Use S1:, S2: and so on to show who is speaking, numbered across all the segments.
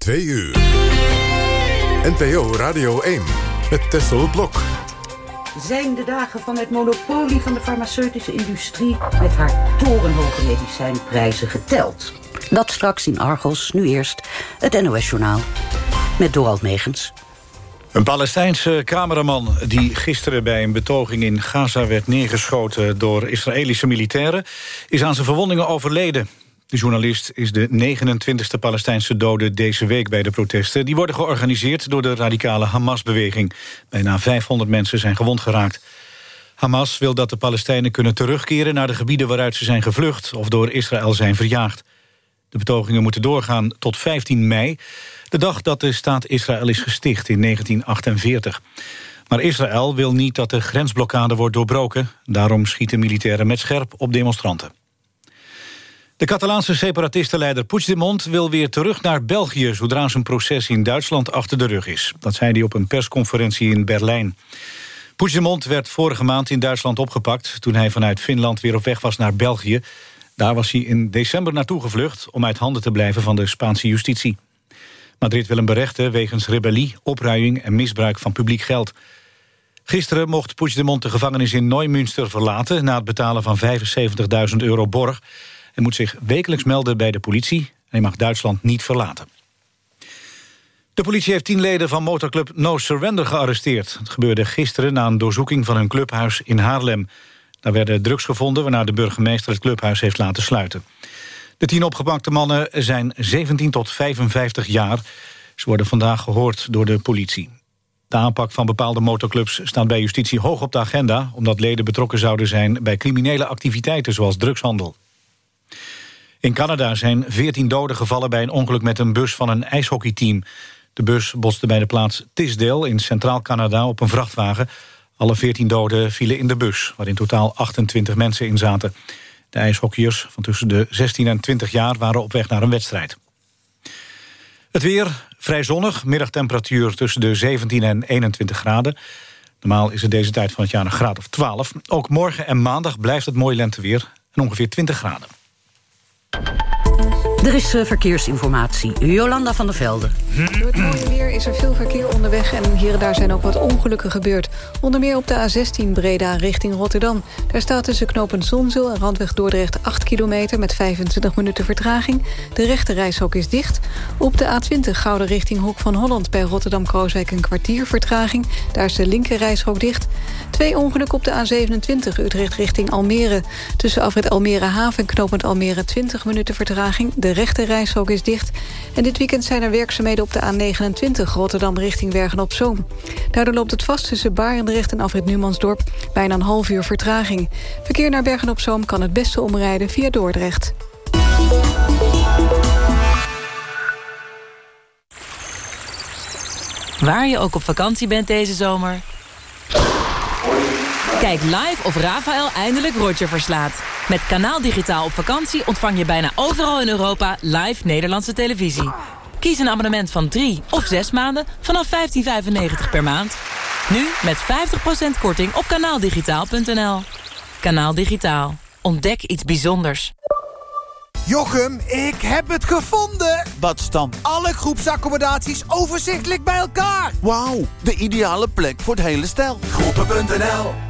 S1: 2 uur. NPO Radio 1 met Tessel Blok.
S2: Zijn de dagen van het monopolie van de farmaceutische industrie... met haar torenhoge medicijnprijzen geteld? Dat straks in Argos, nu eerst het NOS-journaal. Met Dorald Megens.
S3: Een Palestijnse cameraman die gisteren bij een betoging in Gaza werd neergeschoten door Israëlische militairen is aan zijn verwondingen overleden. De journalist is de 29e Palestijnse dode deze week bij de protesten. Die worden georganiseerd door de radicale Hamas-beweging. Bijna 500 mensen zijn gewond geraakt. Hamas wil dat de Palestijnen kunnen terugkeren naar de gebieden waaruit ze zijn gevlucht of door Israël zijn verjaagd. De betogingen moeten doorgaan tot 15 mei, de dag dat de staat Israël is gesticht in 1948. Maar Israël wil niet dat de grensblokkade wordt doorbroken. Daarom schieten militairen met scherp op demonstranten. De Catalaanse separatistenleider Puigdemont wil weer terug naar België... zodra zijn proces in Duitsland achter de rug is. Dat zei hij op een persconferentie in Berlijn. Puigdemont werd vorige maand in Duitsland opgepakt... toen hij vanuit Finland weer op weg was naar België. Daar was hij in december naartoe gevlucht... om uit handen te blijven van de Spaanse justitie. Madrid wil hem berechten wegens rebellie, opruiing... en misbruik van publiek geld. Gisteren mocht Puigdemont de gevangenis in Neumünster verlaten... na het betalen van 75.000 euro borg... Hij moet zich wekelijks melden bij de politie... en hij mag Duitsland niet verlaten. De politie heeft tien leden van motorclub No Surrender gearresteerd. Het gebeurde gisteren na een doorzoeking van hun clubhuis in Haarlem. Daar werden drugs gevonden waarna de burgemeester het clubhuis heeft laten sluiten. De tien opgepakte mannen zijn 17 tot 55 jaar. Ze worden vandaag gehoord door de politie. De aanpak van bepaalde motorclubs staat bij justitie hoog op de agenda... omdat leden betrokken zouden zijn bij criminele activiteiten zoals drugshandel. In Canada zijn 14 doden gevallen bij een ongeluk met een bus van een ijshockeyteam. De bus botste bij de plaats Tisdale in Centraal Canada op een vrachtwagen. Alle 14 doden vielen in de bus, waar in totaal 28 mensen in zaten. De ijshockeyers van tussen de 16 en 20 jaar waren op weg naar een wedstrijd. Het weer vrij zonnig, middagtemperatuur tussen de 17 en 21 graden. Normaal is het deze tijd van het jaar een graad of 12. Ook morgen en maandag blijft het mooi lenteweer en ongeveer 20 graden. Thank you.
S2: Er is uh, verkeersinformatie. Jolanda van der Velde.
S4: Door het mooie weer is er veel verkeer onderweg... en hier en daar zijn ook wat ongelukken gebeurd. Onder meer op de A16 Breda richting Rotterdam. Daar staat tussen knooppunt Zonzeel en Randweg Dordrecht 8 kilometer... met 25 minuten vertraging. De rechte reishok is dicht. Op de A20 Gouden richting Hoek van Holland... bij Rotterdam-Krooswijk een kwartier vertraging. Daar is de linker reishok dicht. Twee ongelukken op de A27 Utrecht richting Almere. Tussen afrit Almere Haven en knooppunt Almere 20 minuten vertraging. De rechte reishok is dicht. En dit weekend zijn er werkzaamheden op de A29 Rotterdam richting Bergen-op-Zoom. Daardoor loopt het vast tussen Barendrecht en afrit Numansdorp. Bijna een half uur vertraging. Verkeer naar Bergen-op-Zoom kan het beste omrijden via Dordrecht.
S5: Waar je ook op vakantie bent deze zomer... Kijk live of Rafael eindelijk Roger verslaat. Met Kanaal Digitaal op vakantie ontvang je bijna overal in Europa live Nederlandse televisie. Kies een abonnement van 3 of 6 maanden vanaf 15,95 per maand. Nu met 50% korting op kanaaldigitaal.nl. Kanaal Digitaal. Ontdek iets bijzonders.
S6: Jochem, ik heb het gevonden!
S7: Wat dan?
S6: Alle groepsaccommodaties overzichtelijk bij elkaar.
S7: Wauw, de ideale plek voor het hele stel.
S6: Groepen.nl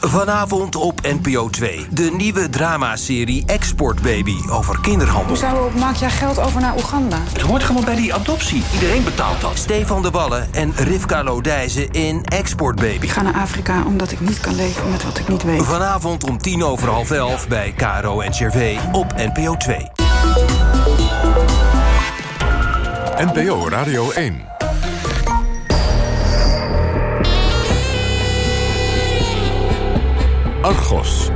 S8: Vanavond op NPO 2. De nieuwe dramaserie Export Baby over kinderhandel.
S9: Hoezo maak jij geld over naar Oeganda?
S8: Het hoort gewoon bij die adoptie. Iedereen betaalt dat. Stefan de Wallen en Rivka Lodijzen in Export Baby.
S9: Ik ga naar Afrika omdat ik niet kan leven met wat ik niet weet.
S8: Vanavond om tien over half elf bij Caro en op NPO 2.
S1: NPO Radio 1. Argos.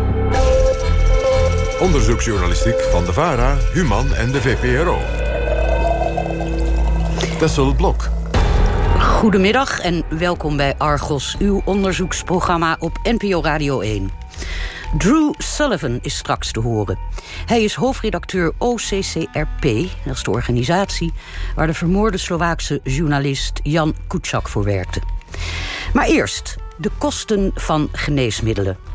S1: Onderzoeksjournalistiek van de VARA, Human en de VPRO. Tessel Blok.
S2: Goedemiddag en welkom bij Argos, uw onderzoeksprogramma op NPO Radio 1. Drew Sullivan is straks te horen. Hij is hoofdredacteur OCCRP, dat is de organisatie... waar de vermoorde Slovaakse journalist Jan Kuciak voor werkte. Maar eerst de kosten van geneesmiddelen.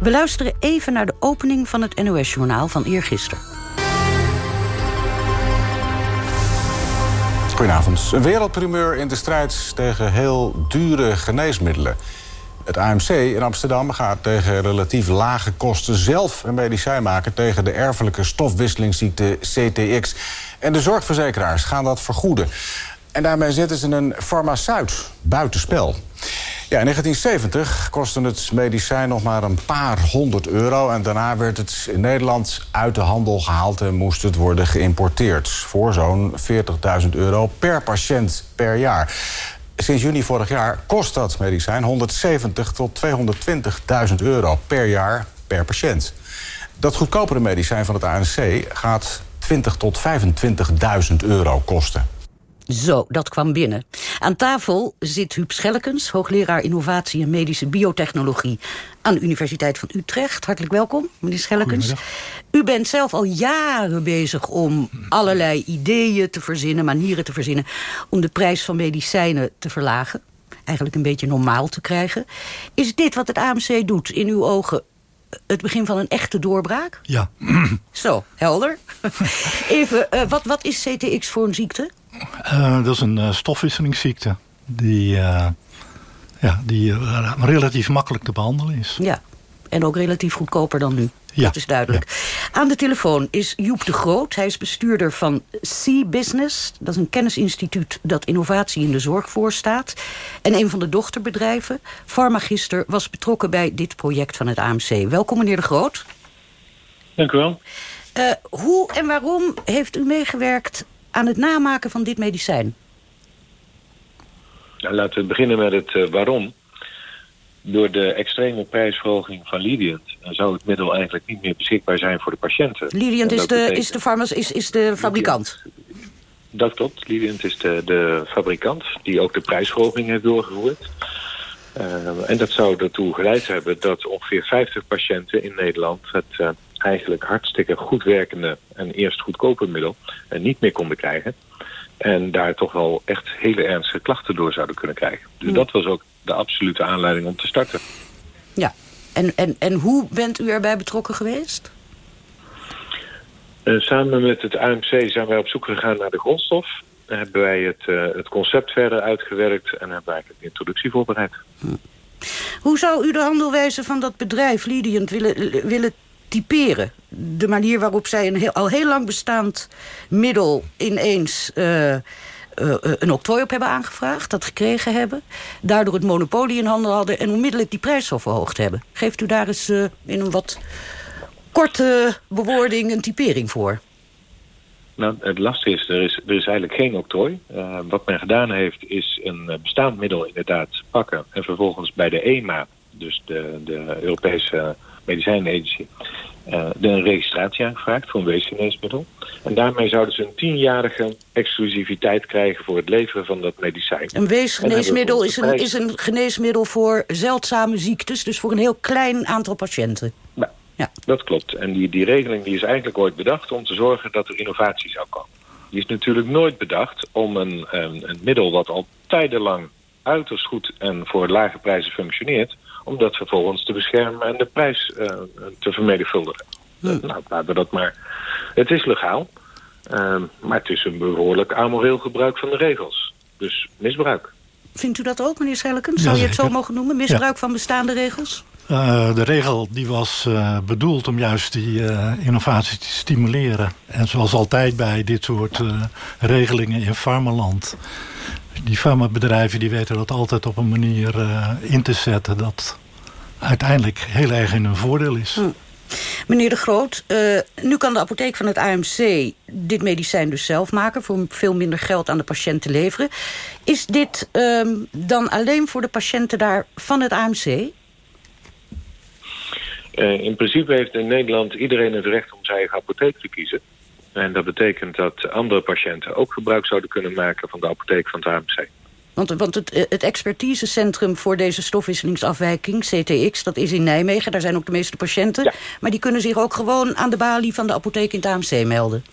S2: We luisteren even naar de opening van het NOS-journaal van eergisteren.
S10: Goedenavond. Een wereldprimeur in de strijd tegen heel dure geneesmiddelen. Het AMC in Amsterdam gaat tegen relatief lage kosten zelf een medicijn maken tegen de erfelijke stofwisselingsziekte CTX. En de zorgverzekeraars gaan dat vergoeden. En daarmee zetten ze een farmaceut buitenspel. Ja, in 1970 kostte het medicijn nog maar een paar honderd euro... en daarna werd het in Nederland uit de handel gehaald... en moest het worden geïmporteerd voor zo'n 40.000 euro per patiënt per jaar. Sinds juni vorig jaar kost dat medicijn 170 tot 220.000 euro per jaar per patiënt. Dat goedkopere medicijn van het ANC gaat 20 tot 25.000 euro kosten.
S2: Zo, dat kwam binnen. Aan tafel zit Huub Schellekens, hoogleraar innovatie en medische biotechnologie aan de Universiteit van Utrecht. Hartelijk welkom, meneer Schellekens. U bent zelf al jaren bezig om allerlei ideeën te verzinnen, manieren te verzinnen om de prijs van medicijnen te verlagen. Eigenlijk een beetje normaal te krijgen. Is dit wat het AMC doet in uw ogen het begin van een echte doorbraak?
S11: Ja.
S2: Zo, helder. Even, uh, wat, wat is CTX voor een ziekte?
S11: Uh, dat is een uh, stofwisselingsziekte die, uh, ja, die relatief makkelijk te behandelen is.
S2: Ja, en ook relatief goedkoper dan nu. Ja. Dat is duidelijk. Ja. Aan de telefoon is Joep de Groot. Hij is bestuurder van C-Business. Dat is een kennisinstituut dat innovatie in de zorg voorstaat. En een van de dochterbedrijven, Pharmagister, was betrokken bij dit project van het AMC. Welkom meneer de Groot.
S12: Dank u wel.
S2: hoe en waarom heeft u meegewerkt aan het namaken van dit medicijn?
S12: Nou, laten we beginnen met het uh, waarom. Door de extreme prijsverhoging van Lidiant zou het middel eigenlijk niet meer beschikbaar zijn voor de patiënten.
S2: Lidiant is de, betekent... is, de farmas, is, is de fabrikant?
S12: Dat klopt. Lidiant is de, de fabrikant die ook de prijsverhoging heeft doorgevoerd. Uh, en dat zou ertoe geleid hebben dat ongeveer 50 patiënten in Nederland... het uh, eigenlijk hartstikke goed werkende en eerst goedkope middel en niet meer konden krijgen. En daar toch wel echt hele ernstige klachten door zouden kunnen krijgen. Dus dat was ook de absolute aanleiding om te starten.
S2: Ja, en, en, en hoe bent u erbij betrokken geweest?
S12: Uh, samen met het AMC zijn wij op zoek gegaan naar de grondstof. Hebben wij het, uh, het concept verder uitgewerkt en hebben wij de introductie voorbereid. Hm.
S2: Hoe zou u de handelwijze van dat bedrijf Lidiant willen, willen typeren. De manier waarop zij een heel, al heel lang bestaand middel ineens... Uh, uh, een octrooi op hebben aangevraagd, dat gekregen hebben... daardoor het monopolie in handen hadden... en onmiddellijk die prijs zo verhoogd hebben. Geeft u daar eens uh, in een wat korte bewoording een typering voor?
S12: Nou, het lastige is, er is, er is eigenlijk geen octrooi. Wat men gedaan heeft, is een bestaand middel inderdaad pakken... en vervolgens bij de EMA, dus de, de Europese medicijnenagency, een registratie aangevraagd voor een weesgeneesmiddel. En daarmee zouden ze een tienjarige exclusiviteit krijgen voor het leveren van dat medicijn.
S2: Een weesgeneesmiddel is een, is een geneesmiddel voor zeldzame ziektes, dus voor een heel klein aantal patiënten.
S12: Ja, ja. dat klopt. En die, die regeling die is eigenlijk ooit bedacht om te zorgen dat er innovatie zou komen. Die is natuurlijk nooit bedacht om een, een, een middel wat al tijdenlang uiterst goed en voor lage prijzen functioneert om dat vervolgens te beschermen en de prijs uh, te vermenigvuldigen. Uh, nou, laten we dat maar. Het is legaal, uh, maar het is een behoorlijk amoreel gebruik van de regels. Dus misbruik.
S2: Vindt u dat ook, meneer Schellekens? Zou je het zo mogen noemen? Misbruik ja. van bestaande regels?
S11: Uh, de regel die was uh, bedoeld om juist die uh, innovatie te stimuleren. En zoals altijd bij dit soort regelingen in farmaland... die farmabedrijven die weten dat altijd op een manier in te zetten... dat uiteindelijk heel erg in hun voordeel is. Hm.
S2: Meneer De Groot, nu kan de apotheek van het AMC dit medicijn dus zelf maken... voor veel minder geld aan de patiënt te leveren. Is dit ehm, dan alleen voor de patiënten daar van het AMC?
S12: Uh, in principe heeft in Nederland iedereen het recht om zijn eigen apotheek te kiezen. En dat betekent dat andere patiënten ook gebruik zouden kunnen maken van de apotheek van het AMC.
S2: Want, want het, eh, het expertisecentrum voor deze stofwisselingsafwijking, CTX, dat is in Nijmegen. Daar zijn ook de meeste patiënten. Maar die kunnen zich ook gewoon aan de balie van de apotheek in het AMC melden.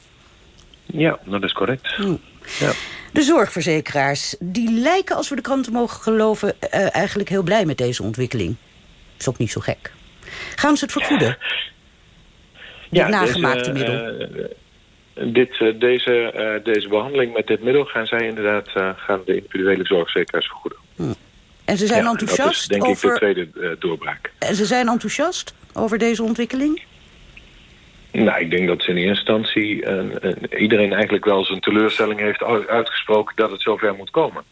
S12: Ja, dat is correct. Hm. Ja.
S2: De zorgverzekeraars, die lijken, als we de kranten mogen geloven... Uh, eigenlijk heel blij met deze ontwikkeling. Is ook niet zo gek. Gaan ze het vergoeden? Ja, nagemaakte deze, middel.
S12: Uh, dit, uh, deze, uh, deze behandeling met dit middel gaan zij inderdaad gaan de individuele zorgverzekeraars vergoeden.
S2: Hm. En ze zijn ja, enthousiast dat is,
S12: denk
S2: over...
S12: ik de tweede doorbraak.
S2: En ze zijn enthousiast over deze ontwikkeling?
S12: Nou, ik denk dat ze in eerste instantie iedereen eigenlijk wel zijn teleurstelling heeft uitgesproken dat het zover moet komen.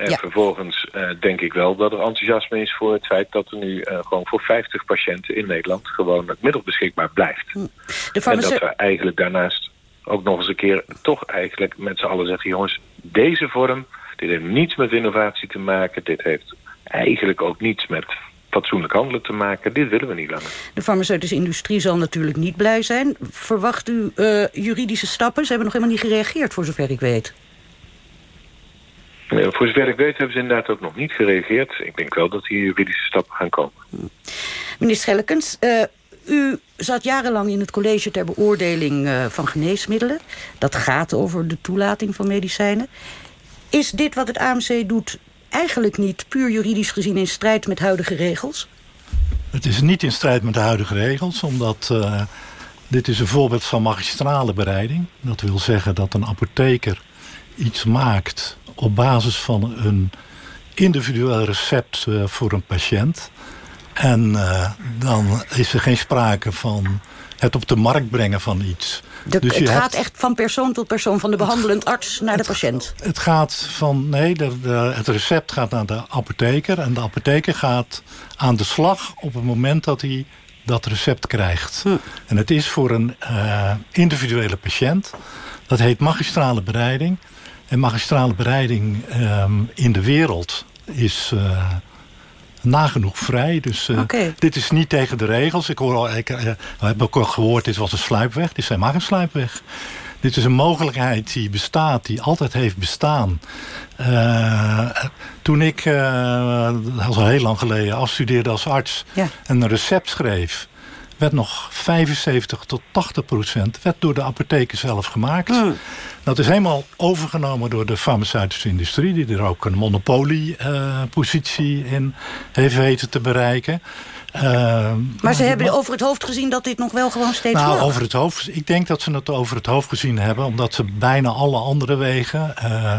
S12: En vervolgens uh, denk ik wel dat er enthousiasme is voor het feit dat er nu uh, gewoon voor 50 patiënten in Nederland gewoon het middel beschikbaar blijft. Hm. De en dat we eigenlijk daarnaast ook nog eens een keer toch eigenlijk met z'n allen zeggen, jongens, deze vorm, dit heeft niets met innovatie te maken, dit heeft eigenlijk ook niets met fatsoenlijk handelen te maken. Dit willen we niet langer.
S2: De farmaceutische industrie zal natuurlijk niet blij zijn. Verwacht u uh, juridische stappen? Ze hebben nog helemaal niet gereageerd, voor zover ik weet.
S12: Nee, voor zover ik weet hebben ze inderdaad ook nog niet gereageerd. Ik denk wel dat hier juridische stappen gaan komen.
S2: Meneer Schellekens, uh, u zat jarenlang in het college ter beoordeling uh, van geneesmiddelen. Dat gaat over de toelating van medicijnen. Is dit wat het AMC doet eigenlijk niet puur juridisch gezien in strijd met huidige regels?
S11: Het is niet in strijd met de huidige regels, omdat uh, dit is een voorbeeld van magistrale bereiding. Dat wil zeggen dat een apotheker iets maakt op basis van een individueel recept uh, voor een patiënt. En uh, dan is er geen sprake van het op de markt brengen van iets.
S2: De, dus het gaat echt van persoon tot persoon, van de behandelend arts naar de patiënt?
S11: Het gaat van, nee, de, de, het recept gaat naar de apotheker... en de apotheker gaat aan de slag op het moment dat hij dat recept krijgt. Hm. En het is voor een uh, individuele patiënt. Dat heet magistrale bereiding. En magistrale bereiding um, in de wereld is uh, nagenoeg vrij. Dus uh, okay. dit is niet tegen de regels. Ik, hoor, ik uh, heb ook al gehoord, dit was een sluipweg. Dit is helemaal geen sluipweg. Dit is een mogelijkheid die bestaat, die altijd heeft bestaan. toen ik, dat was al heel lang geleden, afstudeerde als arts... Ja. en een recept schreef werd nog 75 tot 80 procent werd door de apotheken zelf gemaakt. Hmm. Dat is helemaal overgenomen door de farmaceutische industrie... die er ook een monopoliepositie uh, in heeft weten te bereiken.
S2: Uh, maar ze hebben over het hoofd gezien dat dit nog wel gewoon steeds
S11: Nou, over het hoofd. Ik denk dat ze het over het hoofd gezien hebben. Omdat ze bijna alle andere wegen... Uh,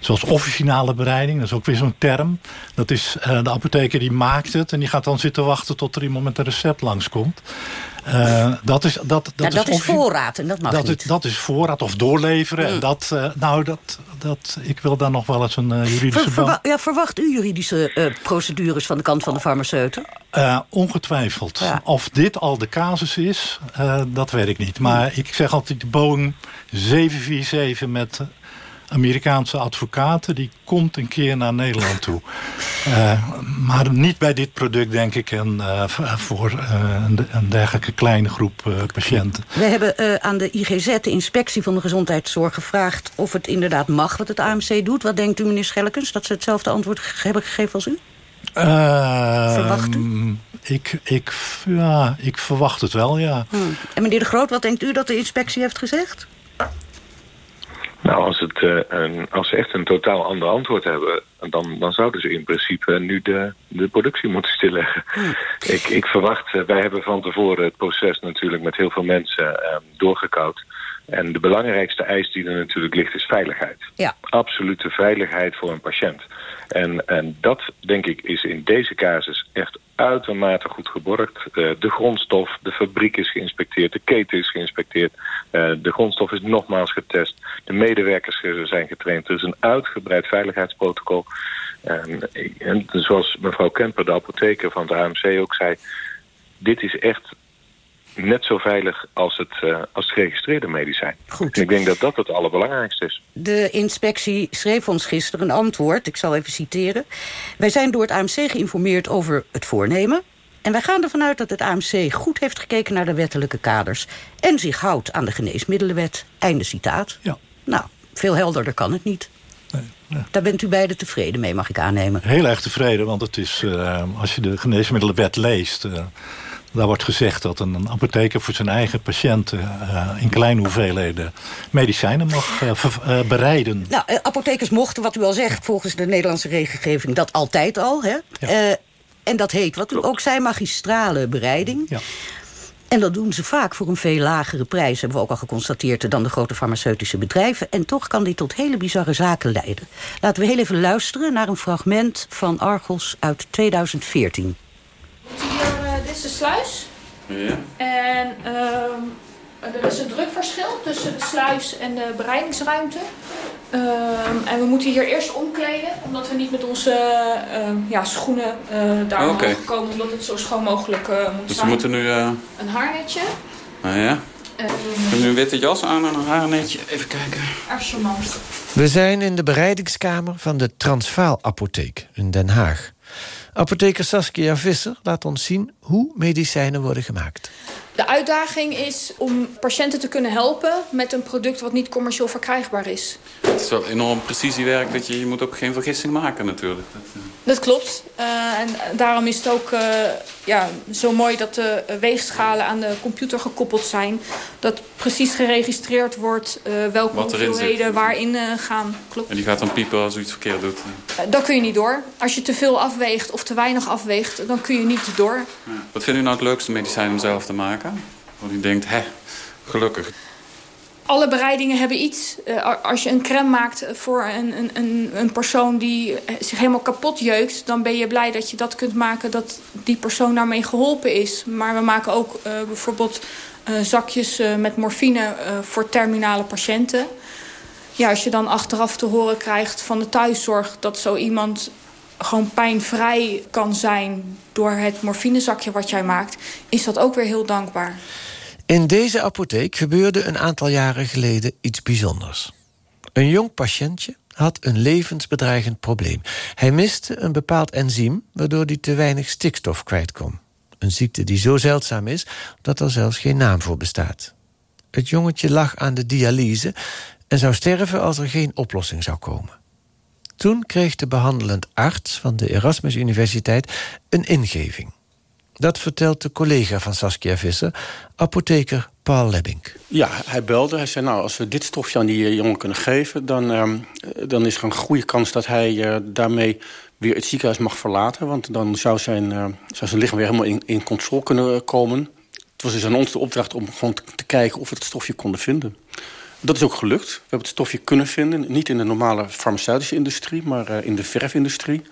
S11: zoals officinale bereiding, dat is ook weer zo'n term. Dat is uh, de apotheker die maakt het... en die gaat dan zitten wachten tot er iemand met een recept langskomt. Uh, dat is, dat, dat,
S2: ja, dat is, voorraad en dat mag
S11: dat
S2: niet.
S11: Is, dat is voorraad of doorleveren. Mm. Dat, uh, nou, dat, dat, ik wil daar nog wel eens een uh, juridische... Ver,
S2: ja, verwacht u juridische procedures van de kant van de farmaceuten?
S11: ongetwijfeld. Ja. Of dit al de casus is, dat weet ik niet. Maar mm. ik zeg altijd, de Boeing 747 met Amerikaanse advocaten... die komt een keer naar Nederland toe. Uh, maar niet bij dit product, denk ik, en, uh, voor uh, een, dergelijke kleine groep patiënten.
S2: We hebben aan de IGZ, de inspectie van de gezondheidszorg, gevraagd... of het inderdaad mag wat het AMC doet. Wat denkt u, meneer Schellekens, dat ze hetzelfde antwoord hebben gegeven als u? verwacht u?
S11: Ik, ik, ja, ik verwacht het wel, ja.
S2: Hmm. En meneer De Groot, wat denkt u dat de inspectie heeft gezegd?
S12: Nou, als, het, uh, een, als ze echt een totaal ander antwoord hebben... dan, dan zouden ze in principe nu de, de productie moeten stilleggen. Hmm. Ik, ik verwacht, uh, wij hebben van tevoren het proces natuurlijk met heel veel mensen uh, doorgekoud. En de belangrijkste eis die er natuurlijk ligt is veiligheid.
S2: Ja.
S12: Absolute veiligheid voor een patiënt. En, en dat, denk ik, is in deze casus echt uitermate goed geborgd. Uh, de grondstof, de fabriek is geïnspecteerd, de keten is geïnspecteerd. Uh, de grondstof is nogmaals getest. De medewerkers zijn getraind. Is een uitgebreid veiligheidsprotocol. En, en zoals mevrouw Kemper, de apotheker van de AMC, ook zei... dit is echt net zo veilig als het, uh, als het geregistreerde medicijn. Goed. En ik denk dat dat het allerbelangrijkste is.
S2: De inspectie schreef ons gisteren een antwoord. Ik zal even citeren. Wij zijn door het AMC geïnformeerd over het voornemen. En wij gaan ervan uit dat het AMC goed heeft gekeken naar de wettelijke kaders... en zich houdt aan de geneesmiddelenwet. Einde citaat. Ja. Nou, veel helderder kan het niet. Nee, Daar bent u beiden tevreden mee, mag ik aannemen.
S11: Heel erg tevreden, want het is, uh, als je de geneesmiddelenwet leest... Uh, daar wordt gezegd dat een apotheker voor zijn eigen patiënten... Uh, in kleine hoeveelheden medicijnen mag uh, uh, bereiden.
S2: Nou, apothekers mochten, wat u al zegt, volgens de Nederlandse regelgeving... dat altijd al. Hè? Ja. en dat heet, wat u ook zei, magistrale bereiding. Ja. En dat doen ze vaak voor een veel lagere prijs... hebben we ook al geconstateerd dan de grote farmaceutische bedrijven. En toch kan dit tot hele bizarre zaken leiden. Laten we heel even luisteren naar een fragment van Argos uit 2014
S13: is de sluis. Ja. En uh, er is een drukverschil tussen de sluis en de bereidingsruimte. Uh, en we moeten hier eerst omkleden, omdat we niet met onze uh, ja, schoenen uh, daar okay. mogen komen, omdat het zo schoon mogelijk uh, moet
S14: dus
S13: zijn.
S14: Dus we moeten nu...
S13: Een haarnetje.
S14: Ah ja. We hebben nu een witte jas aan en een haarnetje. Even kijken.
S13: Archemant.
S15: We zijn in de bereidingskamer van de Transvaal Apotheek in Den Haag. Apotheker Saskia Visser laat ons zien hoe medicijnen worden gemaakt.
S13: De uitdaging is om patiënten te kunnen helpen met een product wat niet commercieel verkrijgbaar is.
S14: Het is wel enorm precisiewerk dat je, je moet ook geen vergissing maken natuurlijk.
S13: Dat, uh... dat klopt. Uh, en daarom is het ook uh, ja, zo mooi dat de weegschalen aan de computer gekoppeld zijn. Dat precies geregistreerd wordt welke hoeveelheden waarin gaan. Klopt.
S14: En die gaat dan piepen als u iets verkeerd doet?
S13: dat kun je niet door. Als je te veel afweegt of te weinig afweegt, dan kun je niet door.
S14: Wat vindt u nou het leukste medicijn om zelf te maken? Want u denkt, hè, gelukkig.
S13: Alle bereidingen hebben iets. Uh, als je een crème maakt voor een, een, een persoon die zich helemaal kapot jeukt... dan ben je blij dat je dat kunt maken dat die persoon daarmee geholpen is. Maar we maken ook uh, bijvoorbeeld zakjes met morfine voor terminale patiënten. Ja, als je dan achteraf te horen krijgt van de thuiszorg... dat zo iemand gewoon pijnvrij kan zijn door het morfinezakje wat jij maakt... is dat ook weer heel dankbaar.
S15: In deze apotheek gebeurde een aantal jaren geleden iets bijzonders. Een jong patiëntje had een levensbedreigend probleem. Hij miste een bepaald enzym waardoor hij te weinig stikstof kwijt kon. Een ziekte die zo zeldzaam is dat er zelfs geen naam voor bestaat. Het jongetje lag aan de dialyse en zou sterven als er geen oplossing zou komen. Toen kreeg de behandelend arts van de Erasmus Universiteit een ingeving. Dat vertelt de collega van Saskia Visser, apotheker Paul Lebbink.
S16: Ja, hij belde. Hij zei, nou, als we dit stofje aan die eh, jongen kunnen geven... dan, uh, dan is er een goede kans dat hij uh, daarmee weer het ziekenhuis mag verlaten. Want dan zou zijn, zou zijn lichaam weer helemaal in, in controle kunnen komen. Het was dus aan ons de opdracht om gewoon te kijken of we het stofje konden vinden. Dat is ook gelukt. We hebben het stofje kunnen vinden. Niet in de normale farmaceutische industrie, maar uh, in de verfindustrie.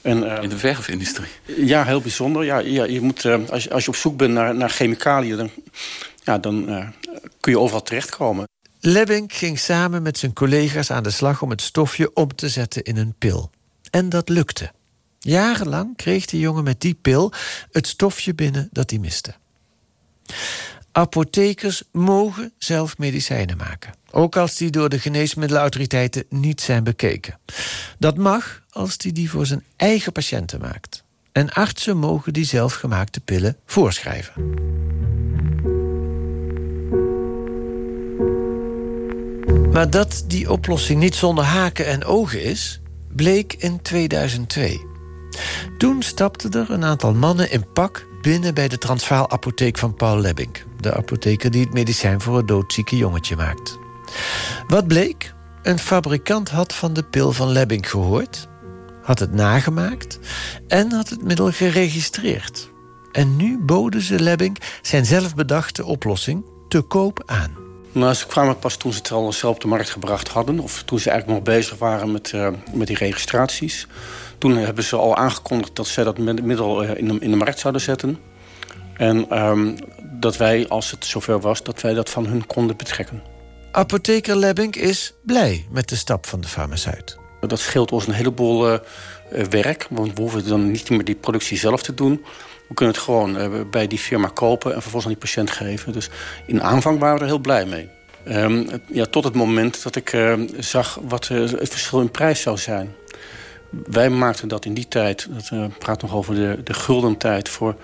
S14: En, uh, in de verfindustrie?
S16: Ja, heel bijzonder. Ja, ja, je moet, uh, als, als je op zoek bent naar, naar chemicaliën... dan, ja, dan kun je overal terechtkomen.
S15: Lebbink ging samen met zijn collega's aan de slag... om het stofje om te zetten in een pil. En dat lukte. Jarenlang kreeg de jongen met die pil het stofje binnen dat hij miste. Apothekers mogen zelf medicijnen maken. Ook als die door de geneesmiddelenautoriteiten niet zijn bekeken. Dat mag als die die voor zijn eigen patiënten maakt. En artsen mogen die zelfgemaakte pillen voorschrijven. Maar dat die oplossing niet zonder haken en ogen is... bleek in 2002. Toen stapten er een aantal mannen in pak binnen bij de Transvaal apotheek van Paul Lebbink. De apotheker die het medicijn voor het doodzieke jongetje maakt. Wat bleek? Een fabrikant had van de pil van Lebbink gehoord... had het nagemaakt en had het middel geregistreerd. En nu boden ze Lebbink zijn zelfbedachte oplossing te koop aan.
S16: Nou, ze kwamen pas toen ze het al zelf op de markt gebracht hadden... of toen ze eigenlijk nog bezig waren met, uh, met die registraties. Toen hebben ze al aangekondigd dat zij dat middel in de, in de markt zouden zetten. En ehm, dat wij, als het zover was, dat wij dat van hun konden betrekken.
S15: Apotheker Lebbink is blij met de stap van de farmaceut.
S16: Dat scheelt ons een heleboel uh, werk. Want we hoeven dan niet meer die productie zelf te doen. We kunnen het gewoon uh, bij die firma kopen en vervolgens aan die patiënt geven. Dus in aanvang waren we er heel blij mee. Um, ja, tot het moment dat ik uh, zag wat het verschil in prijs zou zijn. Wij maakten dat in die tijd, dat praat nog over de, de guldentijd... voor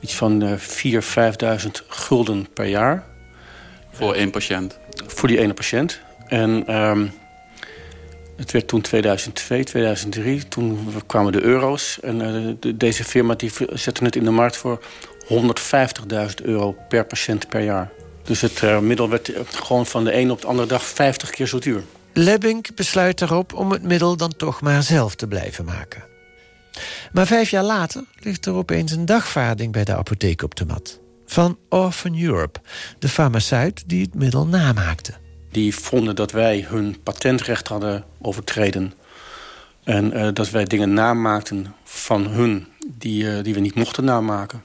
S16: iets van 4.000, 5.000 gulden per jaar.
S14: Voor één patiënt?
S16: Voor die ene patiënt. En um, het werd toen 2002, 2003. Toen kwamen de euro's. En uh, de, deze firma die zette het in de markt voor 150.000 euro per patiënt per jaar. Dus het uh, middel werd gewoon van de ene op de andere dag 50 keer zo duur.
S15: Lebbink besluit erop om het middel dan toch maar zelf te blijven maken. Maar vijf jaar later ligt er opeens een dagvaarding bij de apotheek op de mat. Van Orphan Europe, de farmaceut die het middel namaakte.
S16: Die vonden dat wij hun patentrecht hadden overtreden. En uh, dat wij dingen namaakten van hun die, uh, die we niet mochten namaken.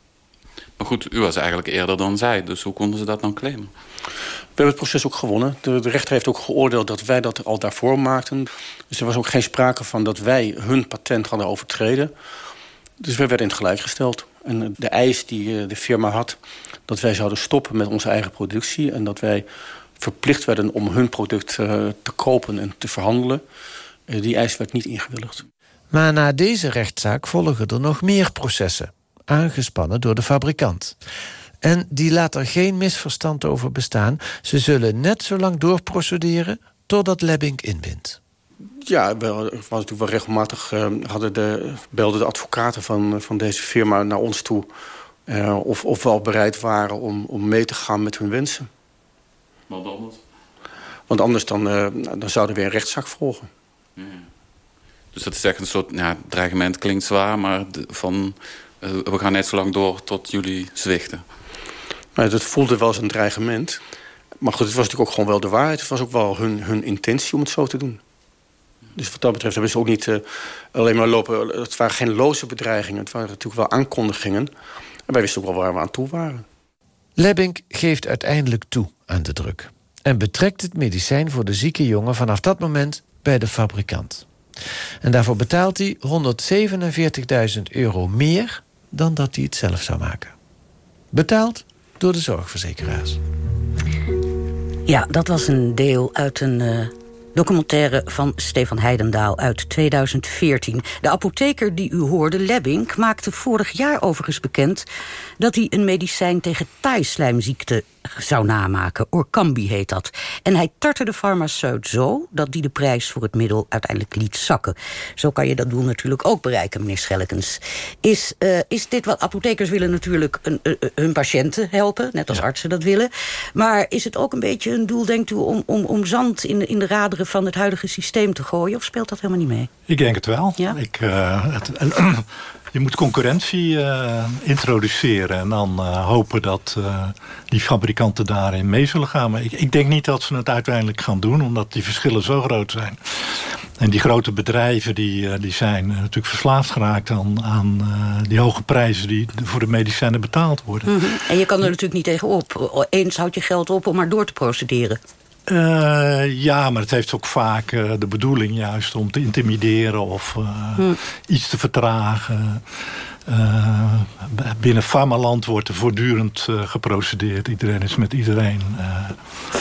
S14: Maar goed, u was eigenlijk eerder dan zij, dus hoe konden ze dat dan claimen?
S16: We hebben het proces ook gewonnen. De, rechter heeft ook geoordeeld dat wij dat al daarvoor maakten. Dus er was ook geen sprake van dat wij hun patent hadden overtreden. Dus we werden in het gelijk gesteld. En de eis die eh, de firma had, dat wij zouden stoppen met onze eigen productie... en dat wij verplicht werden om hun product uh, te kopen en te verhandelen... Uh, die eis werd niet ingewilligd.
S15: Maar na deze rechtszaak volgen er nog meer processen... aangespannen door de fabrikant. En die laat er geen misverstand over bestaan. Ze zullen net zo lang doorprocederen totdat Lebbing inwint.
S16: Ja, we was natuurlijk wel regelmatig uh, hadden de, belden de advocaten van, van deze firma naar ons toe... Uh, of, of we al bereid waren om, om mee te gaan met hun wensen.
S14: Want anders?
S16: Want anders dan, uh, dan zouden we een rechtszaak volgen.
S14: Ja. Dus dat is echt een soort ja, dreigement, klinkt zwaar... maar de, van we gaan net zo lang door tot jullie zwichten.
S16: Nou, dat voelde wel als een dreigement. Maar goed, het was natuurlijk ook gewoon wel de waarheid. Het was ook wel hun, hun intentie om het zo te doen. Dus wat dat betreft hebben ze ook niet uh, alleen maar lopen... Het waren geen loze bedreigingen. Het waren natuurlijk wel aankondigingen. En wij wisten ook wel waar we aan toe waren.
S15: Lebbink geeft uiteindelijk toe aan de druk. En betrekt het medicijn voor de zieke jongen vanaf dat moment bij de fabrikant. En daarvoor betaalt hij 147.000 euro meer dan dat hij het zelf zou maken. Betaald door de zorgverzekeraars.
S2: Ja, dat was een deel uit een uh, documentaire van Stefan Heidendaal uit 2014. De apotheker die u hoorde, Lebbink, maakte vorig jaar overigens bekend... dat hij een medicijn tegen taaislijmziekte zou namaken. Orkambi heet dat. En hij tartte de farmaceut zo dat die de prijs voor het middel uiteindelijk liet zakken. Zo kan je dat doel natuurlijk ook bereiken, meneer Schellekens. Is, uh, is dit wat apothekers willen natuurlijk een, uh, hun patiënten helpen, net als ja. artsen dat willen. Maar is het ook een beetje een doel, denkt u, om, om, om zand in in de raderen van het huidige systeem te gooien? Of speelt dat helemaal niet mee?
S11: Ik denk het wel.
S2: Ja?
S11: Ik, uh, het, je moet concurrentie uh, introduceren en dan uh, hopen dat die fabrikanten daarin mee zullen gaan. Maar ik, ik, denk niet dat ze het uiteindelijk gaan doen, omdat die verschillen zo groot zijn. En die grote bedrijven die, die zijn natuurlijk verslaafd geraakt aan, aan die hoge prijzen die voor de medicijnen betaald worden.
S2: Mm -hmm. En je kan er natuurlijk niet tegenop. Eens houd je geld op om maar door te procederen.
S11: Uh, ja, maar het heeft ook vaak uh, de bedoeling juist om te intimideren of uh, hm. iets te vertragen. binnen Farmaland wordt er voortdurend geprocedeerd. Iedereen is met iedereen.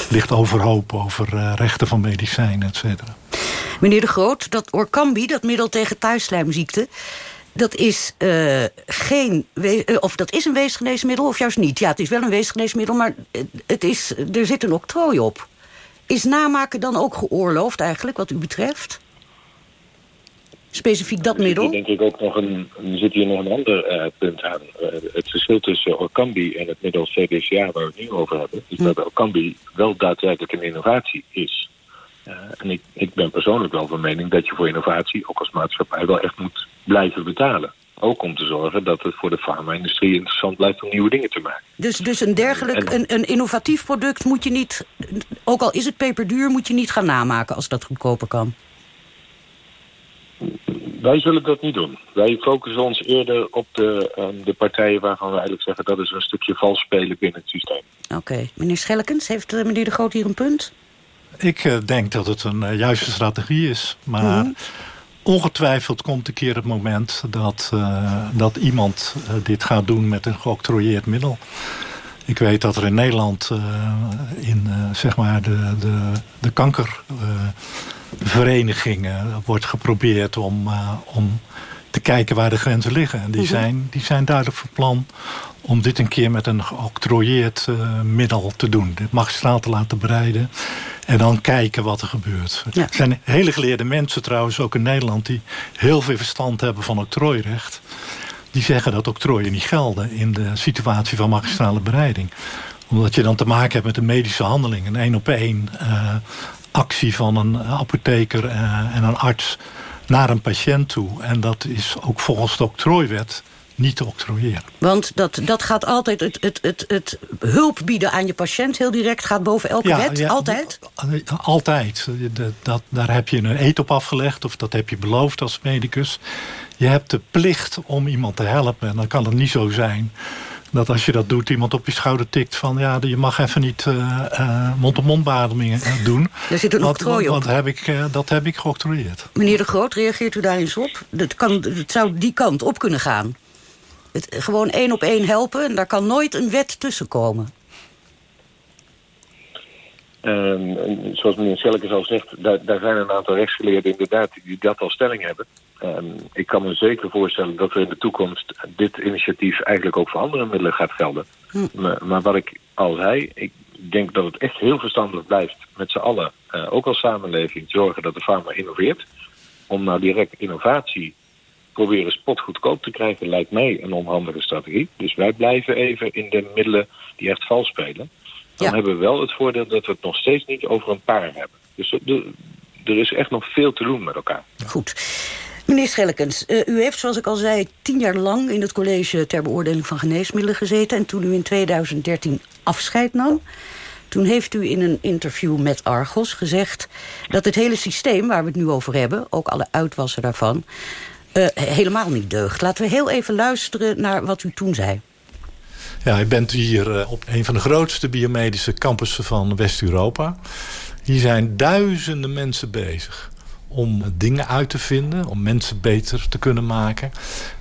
S11: ligt overhoop over rechten van medicijnen, et cetera.
S2: Meneer De Groot, dat Orkambi, dat middel tegen thuisslijmziekte... Dat is, geen of dat is een weesgeneesmiddel of juist niet. Ja, het is wel een weesgeneesmiddel, maar het is, er zit een octrooi op. Is namaken dan ook geoorloofd eigenlijk, wat u betreft? Specifiek dat middel?
S12: Er denk ik ook nog een, zit hier nog een ander uh, punt aan. Uh, het verschil tussen Orkambi en het middel CDCA waar we het nu over hebben... is hm. dat Orkambi wel daadwerkelijk een innovatie is. Uh, en ik, ik ben persoonlijk wel van mening dat je voor innovatie... ook als maatschappij wel echt moet blijven betalen. Ook om te zorgen dat het voor de farma-industrie interessant blijft om nieuwe dingen te maken.
S2: Dus, dus een dergelijk, en, een, een innovatief product moet je niet, ook al is het peperduur, moet je niet gaan namaken als dat goedkoper kan?
S12: Wij zullen dat niet doen. Wij focussen ons eerder op de, um, de partijen waarvan we eigenlijk zeggen... dat is een stukje vals spelen binnen het systeem.
S2: Oké. Meneer Schellekens, heeft uh, meneer De Groot hier een punt?
S11: Ik uh, denk dat het een uh, juiste strategie is. Maar mm -hmm. Ongetwijfeld komt een keer het moment... dat, dat iemand dit gaat doen met een geoctrooieerd middel. Ik weet dat er in Nederland in zeg maar de, de, de kanker verenigingen wordt geprobeerd om, om te kijken waar de grenzen liggen. En die, -hmm. zijn, die zijn duidelijk van plan om dit een keer met een geoctrooieerd uh, middel te doen. Dit magistraal te laten bereiden en dan kijken wat er gebeurt. Ja. Er zijn hele geleerde mensen trouwens, ook in Nederland... die heel veel verstand hebben van octrooirecht. Die zeggen dat octrooien niet gelden in de situatie van magistrale bereiding omdat je dan te maken hebt met een medische handeling. Een één op één uh, actie van een apotheker uh, en een arts naar een patiënt toe. En dat is ook volgens de octrooiwet niet te octrooieren.
S2: Want dat, dat gaat altijd, het, het, het, het hulp bieden aan je patiënt heel direct... gaat boven elke
S11: ja,
S2: wet,
S11: ja,
S2: altijd?
S11: Altijd. Dat, dat, daar heb je een eet op afgelegd of dat heb je beloofd als medicus. Je hebt de plicht om iemand te helpen. En dan kan het niet zo zijn dat als je dat doet, iemand op je schouder tikt van... ja, je mag even niet mond-op-mond uh, uh, beademingen doen.
S2: Er zit een octrooi op.
S11: Want heb ik, uh, dat heb ik geoctrooieerd.
S2: Meneer De Groot, reageert u daar eens op? Dat kan, het zou die kant op kunnen gaan. Het, gewoon één op één helpen en daar kan nooit een wet tussen komen.
S12: Um, zoals meneer Selkes al zegt, daar, daar, zijn een aantal rechtsgeleerden inderdaad die dat al stelling hebben. Um, ik kan me zeker voorstellen dat er in de toekomst dit initiatief eigenlijk ook voor andere middelen gaat gelden. Hm. Maar, maar, wat ik al zei, ik denk dat het echt heel verstandig blijft met z'n allen, uh, ook als samenleving, zorgen dat de farma innoveert. Om nou direct innovatie proberen spotgoedkoop te krijgen, lijkt mij een onhandige strategie. Dus wij blijven even in de middelen die echt vals spelen. Dan ja. hebben we wel het voordeel dat we het nog steeds niet over een paar hebben. Dus de, er is echt nog veel te doen met elkaar.
S2: Goed. Meneer Schellekens, uh, u heeft zoals ik al zei tien jaar lang in het college ter beoordeling van geneesmiddelen gezeten. En toen u in 2013 afscheid nam, toen heeft u in een interview met Argos gezegd dat het hele systeem waar we het nu over hebben, ook alle uitwassen daarvan, uh, helemaal niet deugt. Laten we heel even luisteren naar wat u toen zei.
S11: Ja, u bent hier op een van de grootste biomedische campussen van West-Europa. Hier zijn duizenden mensen bezig om dingen uit te vinden, om mensen beter te kunnen maken.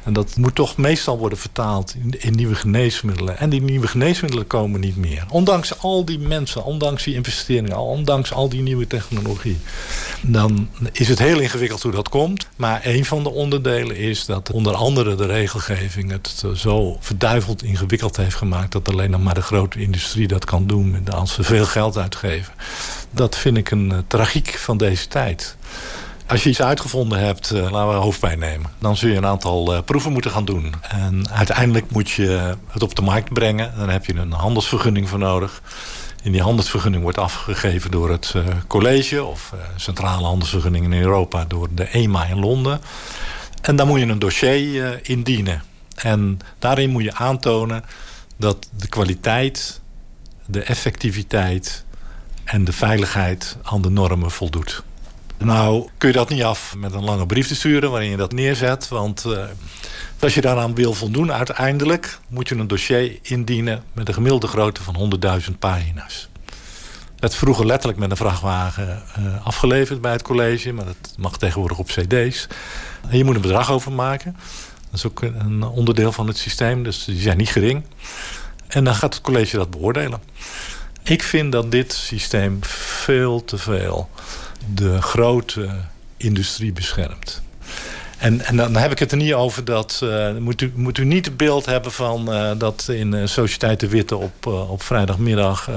S11: En dat moet toch meestal worden vertaald in, in, nieuwe geneesmiddelen. En die nieuwe geneesmiddelen komen niet meer. Ondanks al die mensen, ondanks die investeringen, ondanks al die nieuwe technologie. Dan is het heel ingewikkeld hoe dat komt. Maar een van de onderdelen is dat onder andere de regelgeving het zo verduiveld ingewikkeld heeft gemaakt... dat alleen nog maar de grote industrie dat kan doen als ze veel geld uitgeven. Dat vind ik een uh, tragiek van deze tijd. Als je iets uitgevonden hebt, uh, laten we hoofdpijn nemen. Dan zul je een aantal uh, proeven moeten gaan doen. En uiteindelijk moet je het op de markt brengen. Dan heb je een handelsvergunning voor nodig. En die handelsvergunning wordt afgegeven door het college... of centrale handelsvergunning in Europa door de EMA in Londen. En dan moet je een dossier indienen. En daarin moet je aantonen dat de kwaliteit, de effectiviteit... en de veiligheid aan de normen voldoet. Nou kun je dat niet af met een lange brief te sturen waarin je dat neerzet. Want uh, als je daaraan wil voldoen uiteindelijk... moet je een dossier indienen met een gemiddelde grootte van 100.000 pagina's. Het vroeger letterlijk met een vrachtwagen uh, afgeleverd bij het college. Maar dat mag tegenwoordig op cd's. En je moet een bedrag overmaken. Dat is ook een onderdeel van het systeem. Dus die zijn niet gering. En dan gaat het college dat beoordelen. Ik vind dat dit systeem veel te veel de grote industrie beschermt. En, en dan heb ik het er niet over dat... Uh, moet, u, moet u niet het beeld hebben van uh, dat in uh, Sociëteit de Witte op, op vrijdagmiddag...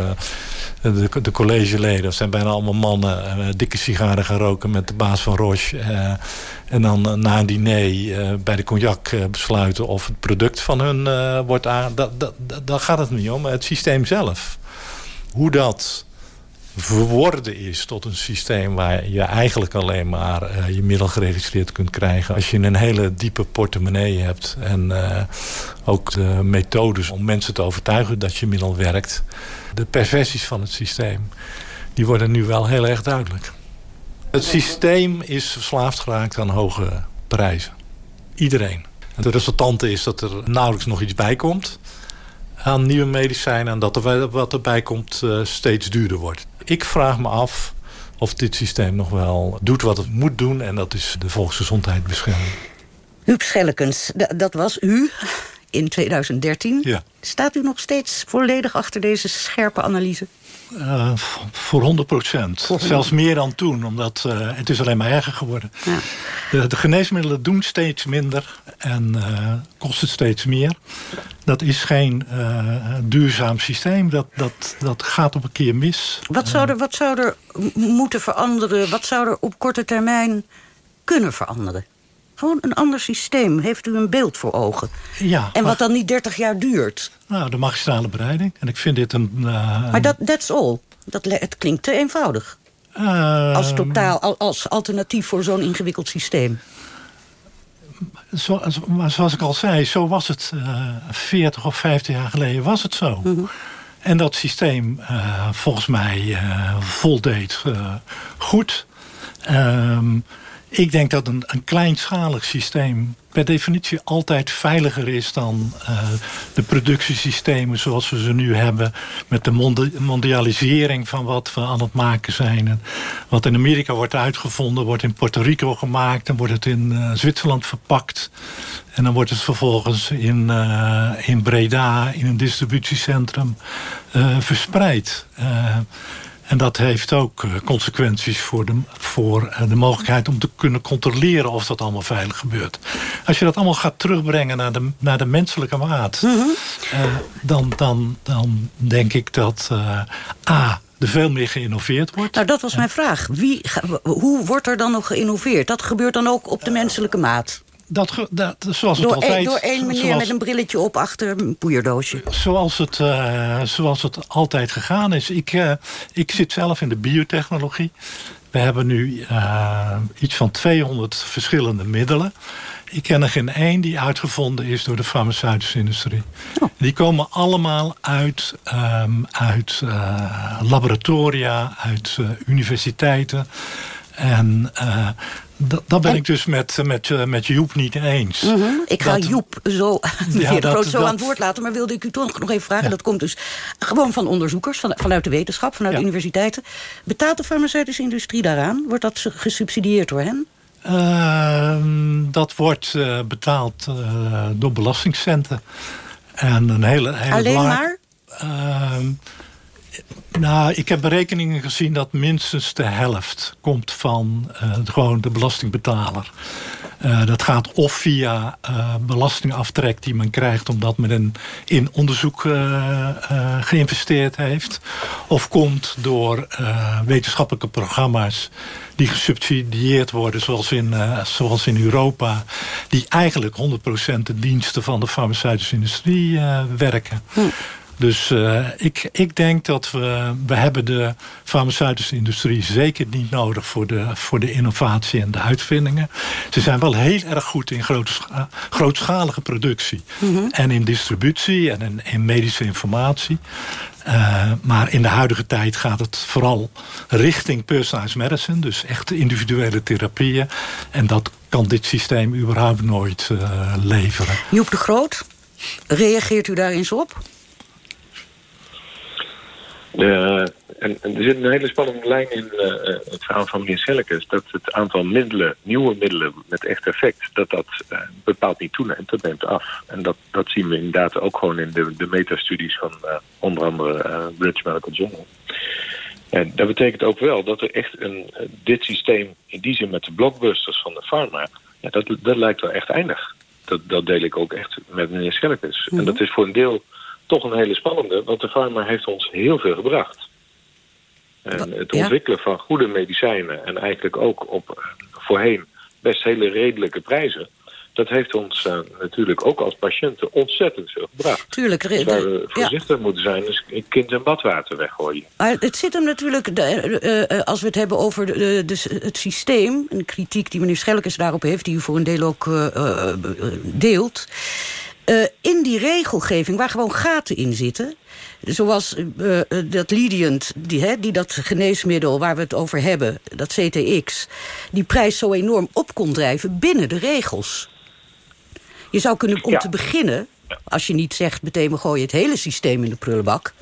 S11: de, de collegeleden, dat zijn bijna allemaal mannen... dikke sigaren gaan roken met de baas van Roche... en dan na een diner bij de cognac besluiten of het product van hun wordt aan... Daar gaat het niet om, het systeem zelf. Hoe dat verworden is tot een systeem... waar je eigenlijk alleen maar uh, je middel geregistreerd kunt krijgen... als je een hele diepe portemonnee hebt. En uh, ook de methodes om mensen te overtuigen dat je middel werkt. De perversies van het systeem, die worden nu wel heel erg duidelijk. Het systeem is verslaafd geraakt aan hoge prijzen. Iedereen. En de resultante is dat er nauwelijks nog iets bij komt aan nieuwe medicijnen... en dat er wat erbij komt uh, steeds duurder wordt. Ik vraag me af of dit systeem nog wel doet wat het moet doen... en dat is de volksgezondheid beschermen.
S2: Huub Schellekens, dat was u in 2013.
S11: Ja.
S2: Staat u nog steeds volledig achter deze scherpe analyse?
S11: Uh, voor 100 procent. Zelfs meer dan toen, omdat uh, het is alleen maar erger geworden. Ja. De, de, geneesmiddelen doen steeds minder en uh, kosten steeds meer. Dat is geen duurzaam systeem. Dat, dat, dat gaat op een keer mis.
S2: Wat zou, er, wat zou er moeten veranderen? Wat zou er op korte termijn kunnen veranderen? Gewoon een ander systeem. Heeft u een beeld voor ogen?
S11: Ja.
S2: En wat dan niet 30 jaar duurt?
S11: Nou, de magistrale bereiding. En ik vind dit een... Uh,
S2: maar dat that's all. Dat, het klinkt te eenvoudig. Uh, als totaal, als alternatief voor zo'n ingewikkeld systeem.
S11: Zo, zoals ik al zei, zo was het uh, 40 of 50 jaar geleden was het zo.
S2: Mhm.
S11: En dat systeem volgens mij voldeed goed. Ehm, ik denk dat een, een kleinschalig systeem per definitie altijd veiliger is dan uh, de productiesystemen zoals we ze nu hebben. Met de mondialisering van wat we aan het maken zijn. En wat in Amerika wordt uitgevonden, wordt in Puerto Rico gemaakt. Dan wordt het in uh, Zwitserland verpakt. En dan wordt het vervolgens in, uh, in Breda, in een distributiecentrum, verspreid. En dat heeft ook eh, consequenties voor, de, voor eh, de mogelijkheid om te kunnen controleren of dat allemaal veilig gebeurt. Als je dat allemaal gaat terugbrengen naar de, naar de menselijke maat,
S2: Mhm.
S11: uh, dan, dan, dan denk ik dat uh, A, er veel meer geïnnoveerd wordt.
S2: Nou, dat was mijn vraag. Wie, hoe wordt er dan nog geïnnoveerd? Dat gebeurt dan ook op de menselijke maat?
S11: Dat, dat, zoals
S2: door
S11: het altijd...
S2: Een, door één meneer
S11: zoals,
S2: met een brilletje op achter een poeierdoosje.
S11: Zoals het, uh, zoals het altijd gegaan is. Ik, uh, ik zit zelf in de biotechnologie. We hebben nu uh, iets van 200 verschillende middelen. Ik ken er geen één die uitgevonden is door de farmaceutische industrie.
S2: Oh.
S11: Die komen allemaal uit, um, uit laboratoria, uit universiteiten. En dat ben en, ik dus met, met, met Joep niet eens.
S2: Mm -hmm. Ik ga dat, Joep zo, ja, dat, zo
S11: dat,
S2: aan het woord laten, maar wilde ik u toch nog even vragen. Ja. Dat komt dus gewoon van onderzoekers, van, vanuit de wetenschap, vanuit ja. de universiteiten. Betaalt de farmaceutische industrie daaraan? Wordt dat gesubsidieerd door hen?
S11: Uh, dat wordt uh, betaald door belastingcenten. En een hele, hele
S2: Alleen maar?
S11: Nou, ik heb berekeningen gezien dat minstens de helft komt van uh, gewoon de belastingbetaler. Uh, dat gaat of via uh, belastingaftrek die men krijgt omdat men in, in onderzoek geïnvesteerd heeft. Of komt door wetenschappelijke programma's die gesubsidieerd worden zoals in, zoals in Europa. Die eigenlijk 100% de diensten van de farmaceutische industrie werken.
S2: Hm.
S11: Dus uh, ik, ik denk dat we, we hebben de farmaceutische industrie zeker niet nodig voor de, voor de innovatie en de uitvindingen. Ze zijn wel heel erg goed in grootscha grootschalige productie.
S2: Mhm.
S11: Mm -hmm. En in distributie en in, in medische informatie. Uh, maar in de huidige tijd gaat het vooral richting personalized medicine. Dus echt individuele therapieën. En dat kan dit systeem überhaupt nooit uh, leveren.
S2: Joep de Groot, reageert u daar eens op?
S12: Uh, en, en, er zit een hele spannende lijn in uh, het verhaal van meneer Selkes... dat het aantal middelen, nieuwe middelen met echt effect... dat dat uh, bepaald niet toeneemt, dat neemt af. En dat, dat zien we inderdaad ook gewoon in de, de metastudies van onder andere British Medical Journal. En dat betekent ook wel dat er echt een, dit systeem... in die zin met de blockbusters van de pharma... Ja, dat, dat lijkt wel echt eindig. Dat, dat deel ik ook echt met meneer. Mm -hmm. En dat is voor een deel toch een hele spannende, want de pharma heeft ons heel veel gebracht. En het ontwikkelen van goede medicijnen en eigenlijk ook op voorheen best hele redelijke prijzen, dat heeft ons uh, natuurlijk ook als patiënten ontzettend veel gebracht.
S2: Tuurlijk.
S12: Dus waar we voorzichtig ja. moeten zijn, is kind- en badwater weggooien.
S2: Maar het zit hem natuurlijk, de, uh, als we het hebben over de, de, het systeem... een kritiek die meneer Schelkes daarop heeft, die u voor een deel ook deelt... Uh, in die regelgeving waar gewoon gaten in zitten... zoals uh, dat Lidient, die, hè, die dat geneesmiddel waar we het over hebben... dat CTX, die prijs zo enorm op kon drijven binnen de regels. Je zou kunnen, om ja. te beginnen... als je niet zegt meteen we gooien het hele systeem in de prullenbak...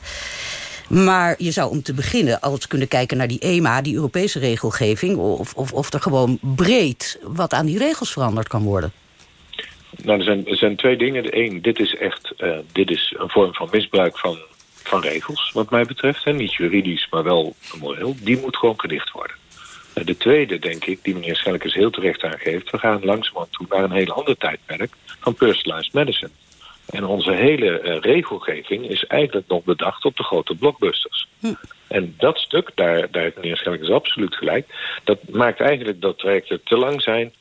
S2: Maar je zou om te beginnen altijd kunnen kijken naar die EMA, die Europese regelgeving... of, of, of er gewoon breed wat aan die regels veranderd kan worden.
S12: Nou, er zijn, er zijn twee dingen. De een, dit is echt uh, dit is een vorm van misbruik van, van regels, wat mij betreft. Hè. Niet juridisch, maar wel moreel. Die moet gewoon gedicht worden. Uh, de tweede, denk ik, die meneer Schellekes heel terecht aangeeft... we gaan langzamerhand toe naar een heel ander tijdperk van personalized medicine. En onze hele uh, regelgeving is eigenlijk nog bedacht op de grote blockbusters. Hm. En dat stuk, daar, daar heeft meneer Schellekes absoluut gelijk... dat maakt eigenlijk dat trajecten te lang zijn,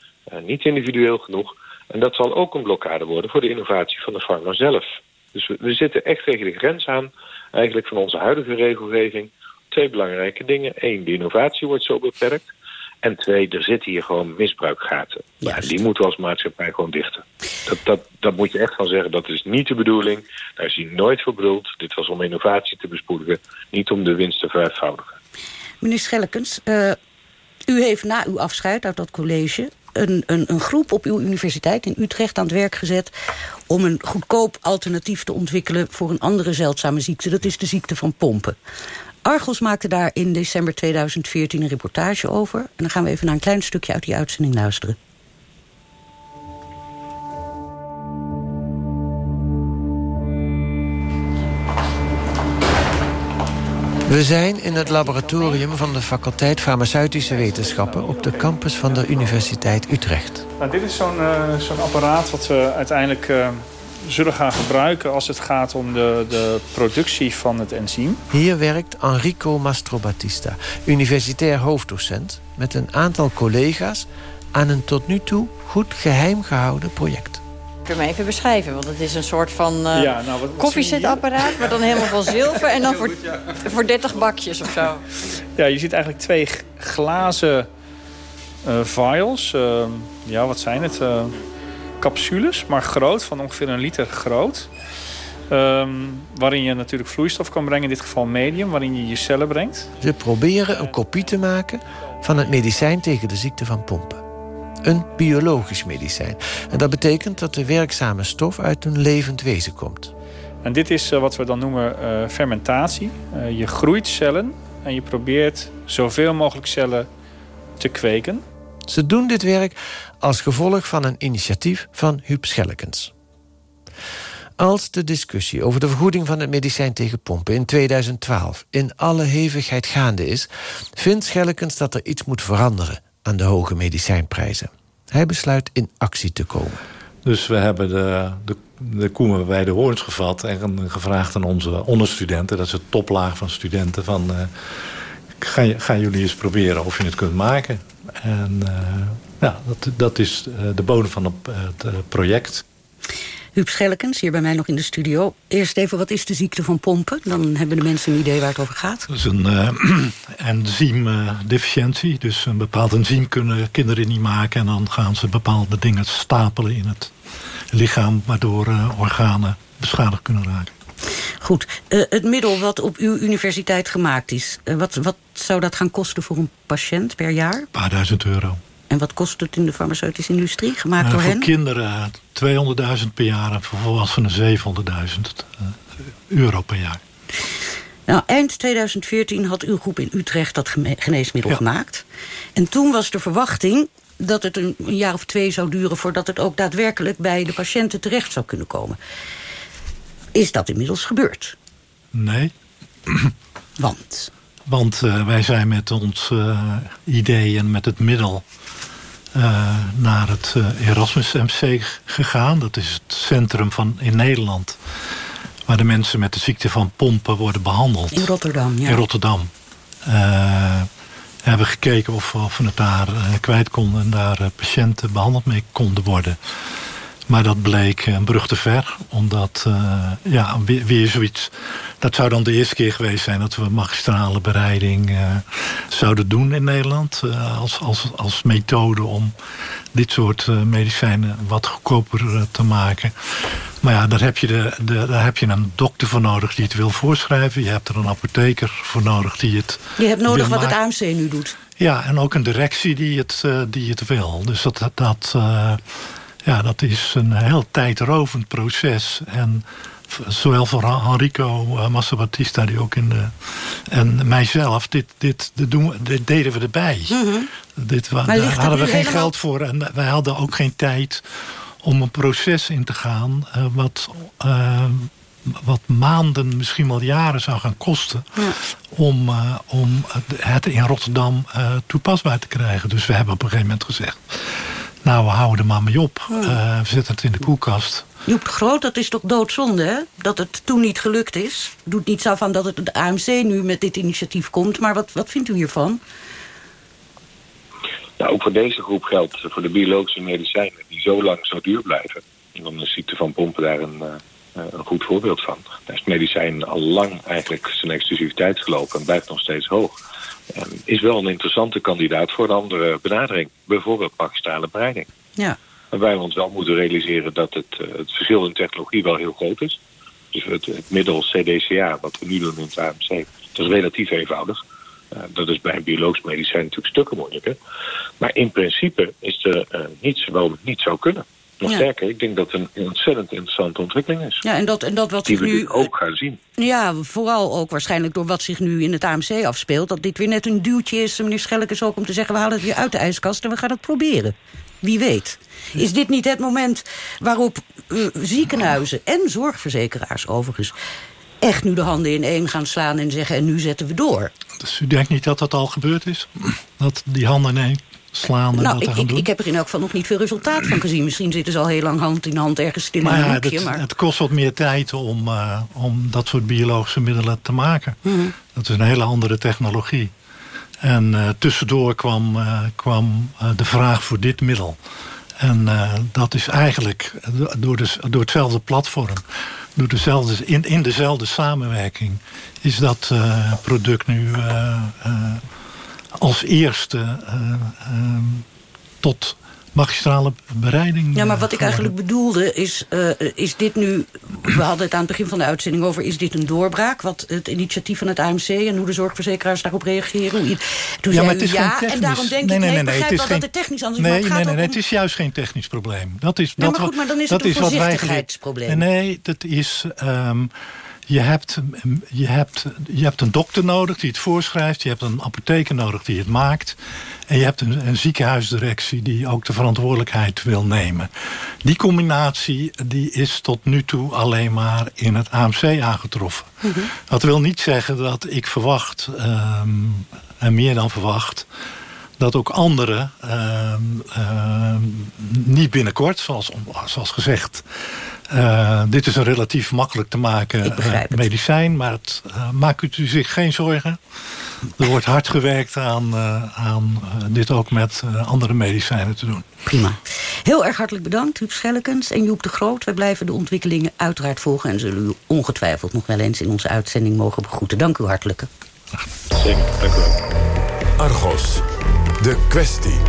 S12: niet individueel genoeg... En dat zal ook een blokkade worden voor de innovatie van de farma zelf. Dus we, we zitten echt tegen de grens aan, eigenlijk van onze huidige regelgeving. Twee belangrijke dingen. Eén, de innovatie wordt zo beperkt. En twee, er zitten hier gewoon misbruikgaten. Die moeten we als maatschappij gewoon dichten. Dat, dat, dat moet je echt van zeggen. Dat is niet de bedoeling. Daar is hij nooit voor bedoeld. Dit was om innovatie te bespoedigen. Niet om de winst te vereenvoudigen.
S2: Meneer Schellekens, uh, u heeft na uw afscheid uit dat college een, een, een groep op uw universiteit in Utrecht aan het werk gezet... om een goedkoop alternatief te ontwikkelen voor een andere zeldzame ziekte. Dat is de ziekte van pompen. Argos maakte daar in december 2014 een reportage over. En dan gaan we even naar een klein stukje uit die uitzending luisteren.
S15: We zijn in het laboratorium van de faculteit Farmaceutische Wetenschappen... op de campus van de Universiteit Utrecht.
S17: Nou, dit is zo'n uh, zo'n apparaat wat we uiteindelijk uh, zullen gaan gebruiken... als het gaat om de, de productie van het enzym.
S15: Hier werkt Enrico Mastrobatista, universitair hoofddocent... met een aantal collega's aan een tot nu toe goed geheim gehouden project.
S18: Ik hem even beschrijven, want het is een soort van uh, ja, nou, koffiezetapparaat... maar dan helemaal van zilver en dan voor, voor 30 bakjes of zo.
S17: Ja, je ziet eigenlijk twee glazen uh, vials. Uh, ja, wat zijn het? capsules, maar groot, van ongeveer een liter groot. Um, waarin je natuurlijk vloeistof kan brengen, in dit geval medium, waarin je je cellen brengt.
S15: Ze proberen een kopie te maken van het medicijn tegen de ziekte van pompen een biologisch medicijn. En dat betekent dat de werkzame stof uit een levend wezen komt.
S17: En dit is uh, wat we dan noemen uh, fermentatie. Uh, je groeit cellen en je probeert zoveel mogelijk cellen te kweken.
S15: Ze doen dit werk als gevolg van een initiatief van Huub Schellekens. Als de discussie over de vergoeding van het medicijn tegen pompen in 2012 in alle hevigheid gaande is, vindt Schellekens dat er iets moet veranderen aan de hoge medicijnprijzen. Hij besluit in actie te komen.
S11: Dus we hebben de, de, de koemen bij de hoorns gevat... en gevraagd aan onze onderstudenten, dat is het toplaag van studenten... van uh, gaan, gaan jullie eens proberen of je het kunt maken. En uh, ja, dat, dat is eh, de bodem van het project.
S2: Huub Schellekens, hier bij mij nog in de studio. Eerst even, wat is de ziekte van pompen? Dan hebben de mensen een idee waar het over gaat.
S11: Dat is een uh, enzymdeficiëntie. dus een bepaald enzym kunnen kinderen niet maken... en dan gaan ze bepaalde dingen stapelen in het lichaam... waardoor uh, organen beschadigd kunnen raken.
S2: Goed, uh, het middel wat op uw universiteit gemaakt is... wat, wat zou dat gaan kosten voor een patiënt per jaar? Een
S11: paar duizend euro.
S2: En wat kost het in de farmaceutische industrie, gemaakt door
S11: voor
S2: hen?
S11: Voor kinderen 200.000 per jaar en voor volwassenen 700.000 euro per jaar.
S2: Nou, eind 2014 had uw groep in Utrecht dat geneesmiddel ja. gemaakt. En toen was de verwachting dat het een, een jaar of twee zou duren... voordat het ook daadwerkelijk bij de patiënten terecht zou kunnen komen. Is dat inmiddels gebeurd?
S11: Nee.
S2: Want?
S11: Want uh, wij zijn met ons uh, idee en met het middel uh, naar het Erasmus MC gegaan. Dat is het centrum van, in Nederland waar de mensen met de ziekte van pompen worden behandeld.
S2: In Rotterdam, ja.
S11: In Rotterdam. hebben gekeken of, of we het daar kwijt konden en daar patiënten behandeld mee konden worden. Maar dat bleek een brug te ver. Omdat, uh, ja, weer, weer, zoiets... Dat zou dan de eerste keer geweest zijn... dat we magistrale bereiding uh, zouden doen in Nederland. Uh, als, als, als methode om dit soort medicijnen wat goedkoper te maken. Maar ja, daar heb, je de, de, daar heb je een dokter voor nodig die het wil voorschrijven. Je hebt er een apotheker voor nodig die het
S2: Je hebt nodig wat het AMC nu doet.
S11: Ja, en ook een directie die het, die het wil. Dus dat... dat ja, dat is een heel tijdrovend proces. En zowel voor Enrico uh, Massabatista, die ook in de... en mijzelf, dit, dit, dit, doen dit deden we erbij. Mm -hmm. dit, daar hadden we geen helemaal... geld voor. En wij hadden ook geen tijd om een proces in te gaan... Uh, wat, uh, wat maanden, misschien wel jaren zou gaan kosten... Ja. Om, om het in Rotterdam toepasbaar te krijgen. Dus we hebben op een gegeven moment gezegd nou, we houden er maar mee op. Uh, we zetten het in de koelkast.
S2: Joep de Groot, dat is toch doodzonde, hè? Dat het toen niet gelukt is. Doet niets af aan dat het de AMC nu met dit initiatief komt. Maar wat, wat vindt u hiervan?
S12: Nou, ook voor deze groep geldt, voor de biologische medicijnen... die zo lang zo duur blijven. En dan is ziekte van pompen daar een, uh, een goed voorbeeld van. Daar is medicijn al lang eigenlijk zijn exclusiviteit gelopen... en blijft nog steeds hoog. Is wel een interessante kandidaat voor een andere benadering. Bijvoorbeeld magistrale bereiding.
S2: Ja.
S12: Waarbij we ons wel moeten realiseren dat het, uh, het verschil in technologie wel heel groot is. Dus het, het, middel CDCA, wat we nu doen in het AMC, dat is relatief eenvoudig. Uh, dat is bij een biologisch medicijn natuurlijk stukken moeilijker. Maar in principe is er uh, niets waarom het niet zou kunnen. Nog ja. sterker, ik denk dat het een ontzettend interessante ontwikkeling is.
S2: Ja, en dat, en dat wat
S12: Die
S2: zich
S12: we
S2: nu
S12: ook gaan zien.
S2: Ja, vooral ook waarschijnlijk door wat zich nu in het AMC afspeelt... dat dit weer net een duwtje is, meneer Schellekes ook... om te zeggen, we halen het weer uit de ijskast en we gaan het proberen. Wie weet. Is dit niet het moment waarop uh, ziekenhuizen en zorgverzekeraars overigens... echt nu de handen in één gaan slaan en zeggen... en nu zetten we door?
S11: Dus u denkt niet dat dat al gebeurd is? Dat die handen in één slaan en
S2: nou, ik, ik, heb er in elk geval nog niet veel resultaat van gezien. Misschien zitten ze al heel lang hand in hand ergens in
S11: Maar
S2: een
S11: ja,
S2: hoekje.
S11: het,
S2: Maar...
S11: het kost wat meer tijd om, uh, om dat soort biologische middelen te maken.
S2: Mhm.
S11: Dat is een hele andere technologie. En uh, tussendoor kwam, uh, kwam de vraag voor dit middel. En dat is eigenlijk door, de, door hetzelfde platform... Door dezelfde, in, in dezelfde samenwerking... is dat product nu als eerste uh, tot magistrale bereiding.
S2: Ja, maar wat ik eigenlijk bedoelde is, uh, is dit nu... We hadden het aan het begin van de uitzending over... is dit een doorbraak, wat het initiatief van het AMC... en hoe de zorgverzekeraars daarop reageren? Hoe, toen
S11: ja,
S2: zei
S11: maar het
S2: u
S11: is
S2: ja,
S11: geen technisch.
S2: en daarom denk
S11: nee,
S2: ik...
S11: nee,
S2: Nee,
S11: nee, nee, het
S2: wel
S11: is
S2: dat
S11: geen...
S2: het technisch anders is...
S11: Nee,
S2: gaat
S11: nee, nee,
S2: ook
S11: het is juist geen technisch probleem. Dat is,
S2: Ja,
S11: dat
S2: maar goed, maar dan is
S11: dat
S2: het een voorzichtigheidsprobleem.
S11: Nee, dat is... Um, je hebt, je, hebt, je hebt een dokter nodig die het voorschrijft. Je hebt een apotheker nodig die het maakt. En je hebt een, een ziekenhuisdirectie die ook de verantwoordelijkheid wil nemen. Die combinatie die is tot nu toe alleen maar in het AMC aangetroffen.
S2: Mhm.
S11: Dat wil niet zeggen dat ik verwacht, um, en meer dan verwacht... dat ook anderen um, um, niet binnenkort, zoals, zoals gezegd... Uh, dit is een relatief makkelijk te maken uh, medicijn, maar het, uh, maakt u zich geen zorgen. Er wordt hard gewerkt aan, uh, aan dit ook met andere medicijnen te doen.
S2: Prima. Heel erg hartelijk bedankt, Huub Schellekens en Joep de Groot. Wij blijven de ontwikkelingen uiteraard volgen... en zullen u ongetwijfeld nog wel eens in onze uitzending mogen begroeten. Dank u hartelijk.
S12: Zeker, dank u wel.
S1: Argos, de kwestie.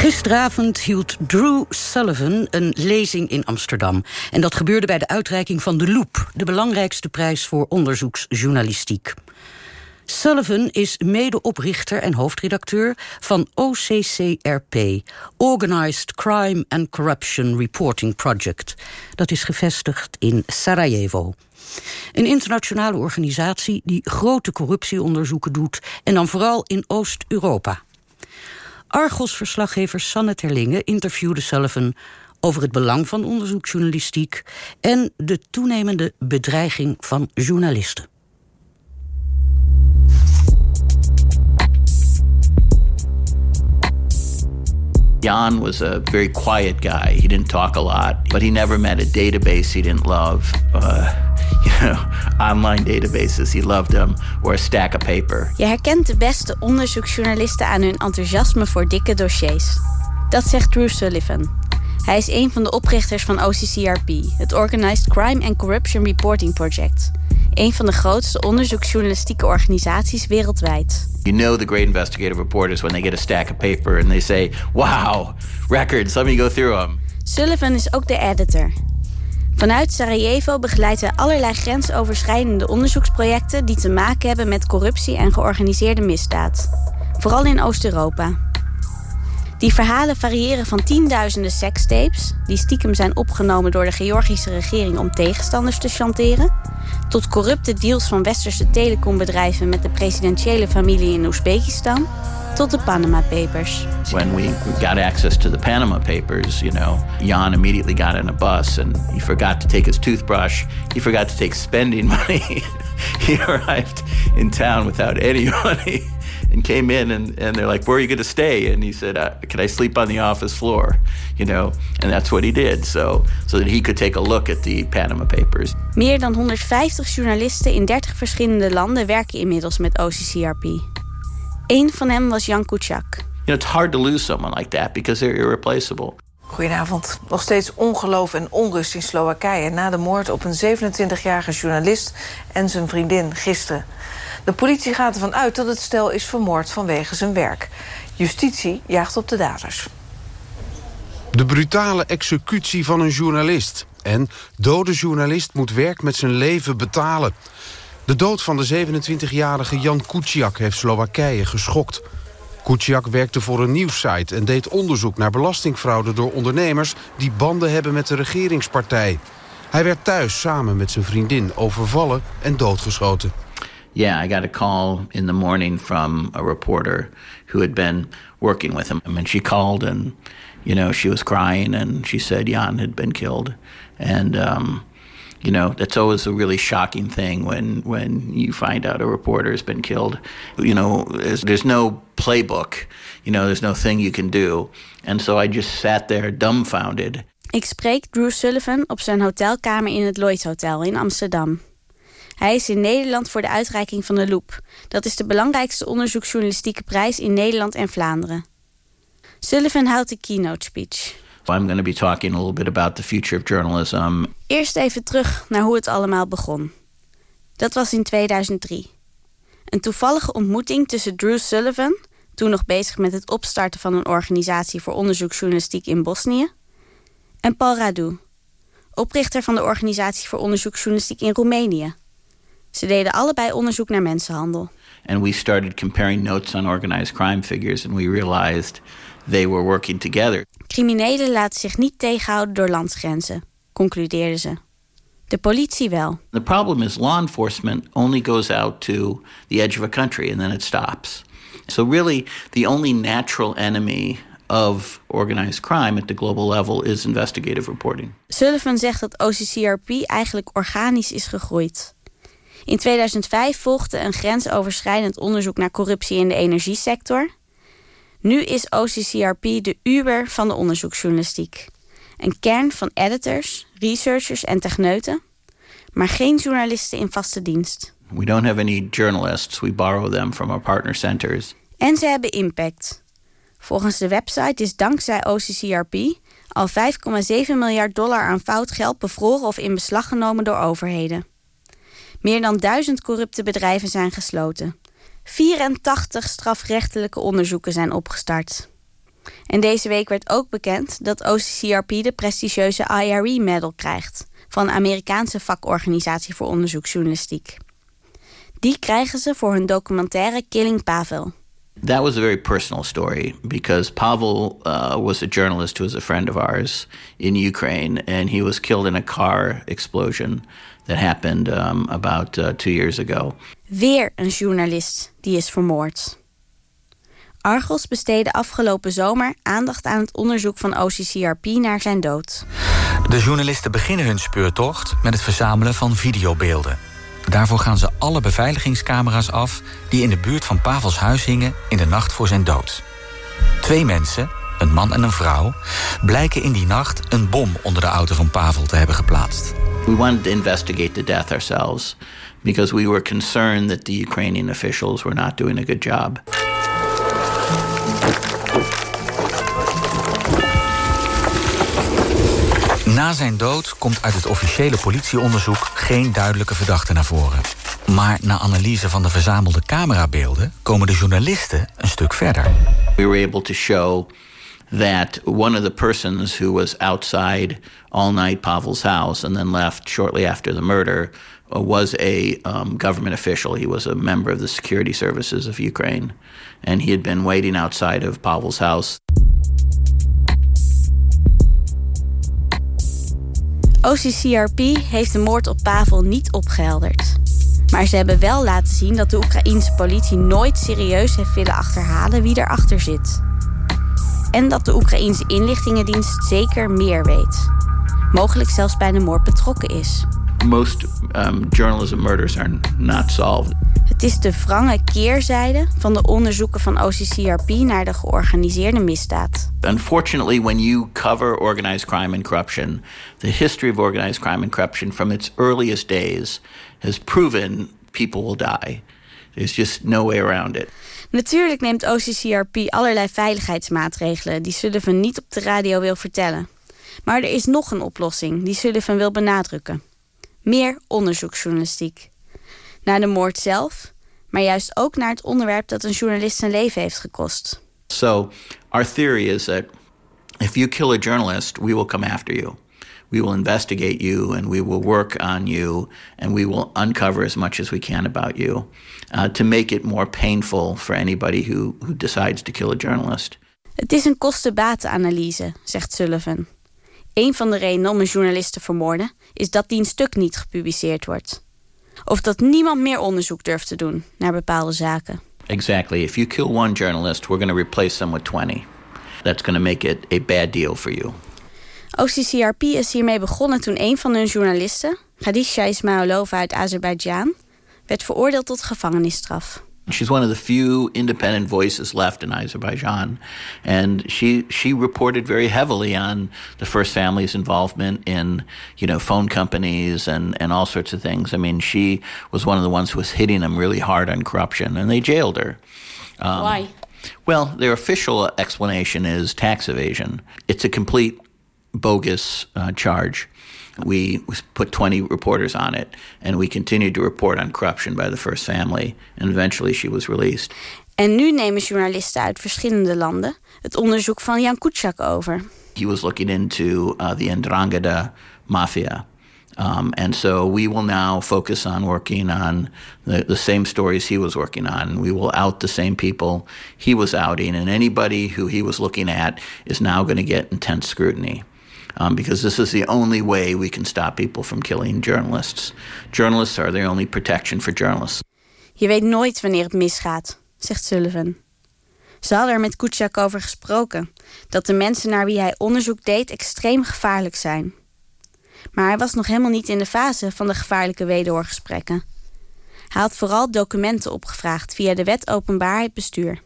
S2: Gisteravond hield Drew Sullivan een lezing in Amsterdam. En dat gebeurde bij de uitreiking van de Loop... de belangrijkste prijs voor onderzoeksjournalistiek. Sullivan is medeoprichter en hoofdredacteur van OCCRP... Organized Crime and Corruption Reporting Project. Dat is gevestigd in Sarajevo. Een internationale organisatie die grote corruptieonderzoeken doet... en dan vooral in Oost-Europa. Argos-verslaggever Sanne Terlinge interviewde Sullivan over het belang van onderzoeksjournalistiek en de toenemende bedreiging van journalisten.
S19: Jan was a very quiet guy. He didn't talk a lot, but he never met a database he didn't love. Uh, you know, online databases, he loved them, or a stack of paper.
S20: Je herkent de beste onderzoeksjournalisten aan hun enthousiasme voor dikke dossiers. Dat zegt Drew Sullivan.
S21: Hij is een van de oprichters van OCCRP, het Organized Crime and Corruption Reporting Project. Een van de grootste onderzoeksjournalistieke organisaties wereldwijd.
S19: You know the great investigative reporters when they get a stack of paper and they say, "Wow, records, let me go through them."
S21: Sullivan is ook de editor. Vanuit Sarajevo begeleidt hij allerlei grensoverschrijdende onderzoeksprojecten die te maken hebben met corruptie en georganiseerde misdaad. Vooral in Oost-Europa. Die verhalen variëren van tienduizenden sekstapes, die stiekem zijn opgenomen door de Georgische regering om tegenstanders te chanteren, tot corrupte deals van westerse telecombedrijven met de presidentiële familie in Oezbekistan, tot de Panama Papers.
S19: When we got access to the Panama Papers, you know, Jan immediately got in a bus and he forgot to take his toothbrush. He forgot to take spending money. he arrived in town without any money and came in and, and they're like, where are you going to stay? And he said, uh, can I sleep on the office floor? You know, and that's what he did. So, so that he could take a look at the Panama Papers.
S21: Meer dan 150 journalisten in 30 verschillende landen werken inmiddels met OCCRP. Eén van hen was Jan Kuciak. You
S19: know, it's hard to lose someone like that because they're irreplaceable.
S20: Goedenavond. Nog steeds ongeloof en onrust in Slowakije... na de moord op een 27-jarige journalist en zijn vriendin gisteren. De politie gaat ervan uit dat het stel is vermoord vanwege zijn werk. Justitie jaagt op de daders.
S22: De brutale executie van een journalist. En dode journalist moet werk met zijn leven betalen. De dood van de 27-jarige Jan Kuciak heeft Slowakije geschokt. Kuciak werkte voor een nieuwssite en deed onderzoek naar belastingfraude door ondernemers die banden hebben met de regeringspartij. Hij werd thuis samen met zijn vriendin overvallen en doodgeschoten.
S19: Yeah, I got a call in the morning from a reporter who had been working with him. And she called and, you know, she was crying and she said Jan had been killed. And, um, you know, that's always a really shocking thing when, when you find out a reporter has been killed. You know, there's, there's no playbook, you know, there's no thing you can do. And so I just sat there dumbfounded.
S21: Ik spreek Drew Sullivan op zijn hotelkamer in het Lloyd Hotel in Amsterdam. Hij is in Nederland voor de uitreiking van de Loop. Dat is de belangrijkste onderzoeksjournalistieke prijs in Nederland en Vlaanderen. Sullivan houdt de keynote speech.
S19: I'm going to be talking a little bit about the future of journalism.
S21: Eerst even terug naar hoe het allemaal begon. Dat was in 2003. Een toevallige ontmoeting tussen Drew Sullivan, toen nog bezig met het opstarten van een organisatie voor onderzoeksjournalistiek in Bosnië, en Paul Radu, oprichter van de organisatie voor onderzoeksjournalistiek in Roemenië. Ze deden allebei onderzoek naar mensenhandel.
S19: And we started comparing notes on organized crime figures and we realized they were working together.
S21: Criminelen laten zich niet tegenhouden door landsgrenzen, concludeerden ze. De politie wel.
S19: The problem is law enforcement only goes out to the edge of a country and then it stops. So really the only natural enemy of organized crime at the global level is investigative reporting.
S21: Sullivan zegt dat OCCRP eigenlijk organisch is gegroeid. In 2005 volgde een grensoverschrijdend onderzoek naar corruptie in de energiesector. Nu is OCCRP de Uber van de onderzoeksjournalistiek. Een kern van editors, researchers en techneuten, maar geen journalisten in vaste dienst.
S19: We don't have any journalists. We borrow them from our partner centers.
S21: En ze hebben impact. Volgens de website is dankzij OCCRP al 5,7 miljard dollar aan fout geld bevroren of in beslag genomen door overheden. Meer dan duizend corrupte bedrijven zijn gesloten. 84 strafrechtelijke onderzoeken zijn opgestart. En deze week werd ook bekend dat OCCRP de prestigieuze IRE Medal krijgt van de Amerikaanse vakorganisatie voor onderzoeksjournalistiek. Die krijgen ze voor hun documentaire Killing Pavel.
S19: That was a very personal story because Pavel uh, was a journalist who was a friend of ours in Ukraine, and he was killed in a car explosion that happened um, about uh, two years ago.
S21: Weer een journalist die is vermoord. Argos besteedde afgelopen zomer aandacht aan het onderzoek van OCCRP naar zijn dood.
S23: De journalisten beginnen hun speurtocht met het verzamelen van videobeelden. Daarvoor gaan ze alle beveiligingscamera's af die in de buurt van Pavels huis hingen in de nacht voor zijn dood. Twee mensen, een man en een vrouw, blijken in die nacht een bom onder de auto van Pavel te hebben geplaatst.
S19: We wanted to investigate the death ourselves because we were concerned that the Ukrainian officials were not doing a good job.
S23: Na zijn dood komt uit het officiële politieonderzoek geen duidelijke verdachte naar voren. Maar na analyse van de verzamelde camerabeelden komen de journalisten een stuk verder.
S19: We were able to show that one of the persons who was outside all night Pavel's house and then left shortly after the murder uh, was a um, government official. He was a member of the security services of Ukraine. And he had been waiting outside of Pavel's house.
S21: OCCRP heeft de moord op Pavel niet opgehelderd. Maar ze hebben wel laten zien dat de Oekraïense politie nooit serieus heeft willen achterhalen wie erachter zit. En dat de Oekraïense inlichtingendienst zeker meer weet. Mogelijk zelfs bij de moord betrokken is.
S19: Most um, journalism murders are not solved.
S21: Het is de wrange keerzijde van de onderzoeken van OCCRP naar de georganiseerde misdaad.
S19: Unfortunately, when you cover organized crime and corruption, the history of organized crime and corruption from its earliest days has proven people will die. There's just no way around it.
S21: Natuurlijk neemt OCCRP allerlei veiligheidsmaatregelen die Sullivan niet op de radio wil vertellen. Maar er is nog een oplossing die Sullivan wil benadrukken. Meer onderzoeksjournalistiek. Naar de moord zelf, maar juist ook naar het onderwerp dat een journalist zijn leven heeft gekost.
S19: So, our theory is that if you kill a journalist, we will come after you. We will investigate you and we will work on you and we will uncover as much as we can about you uh, to make it more painful for anybody who, who decides to kill a journalist.
S21: Het is een kosten-batenanalyse, zegt Sullivan. Een van de redenen om een journalist te vermoorden is dat die een stuk niet gepubliceerd wordt. Of dat niemand meer onderzoek durft te doen naar bepaalde zaken.
S19: Exactly. If you kill one journalist, we're going to replace them with 20. That's going to make it a bad deal for you.
S21: OCCRP is hiermee begonnen toen een van hun journalisten, Khadija Ismailova uit Azerbeidzjan, werd veroordeeld tot gevangenisstraf.
S19: She's one of the few independent voices left in Azerbaijan. And she she reported very heavily on the first family's involvement in, you know, phone companies and, and all sorts of things. I mean, she was one of the ones who was hitting them really hard on corruption, and they jailed her.
S21: Um, Why?
S19: Well, their official explanation is tax evasion. It's a complete bogus uh, charge. We, put 20 reporters on it, and we continued to report on corruption by the first family, and eventually she was released.
S21: En nu nemen journalisten uit verschillende landen het onderzoek van Jan Kuciak over.
S19: He was looking into uh, the Ndrangheta mafia. Um, and so we will now focus on working on the, the same stories he was working on. We will out the same people he was outing, and anybody who he was looking at is now going to get intense scrutiny. Um, because this is the only way we can stop people from killing journalists. Journalists are the only protection for journalists.
S21: Je weet nooit wanneer het misgaat, zegt Sullivan. Ze hadden er met Kuciak over gesproken dat de mensen naar wie hij onderzoek deed extreem gevaarlijk zijn. Maar hij was nog helemaal niet in de fase van de gevaarlijke wederhoorgesprekken. Hij had vooral documenten opgevraagd via de wet openbaarheid bestuur.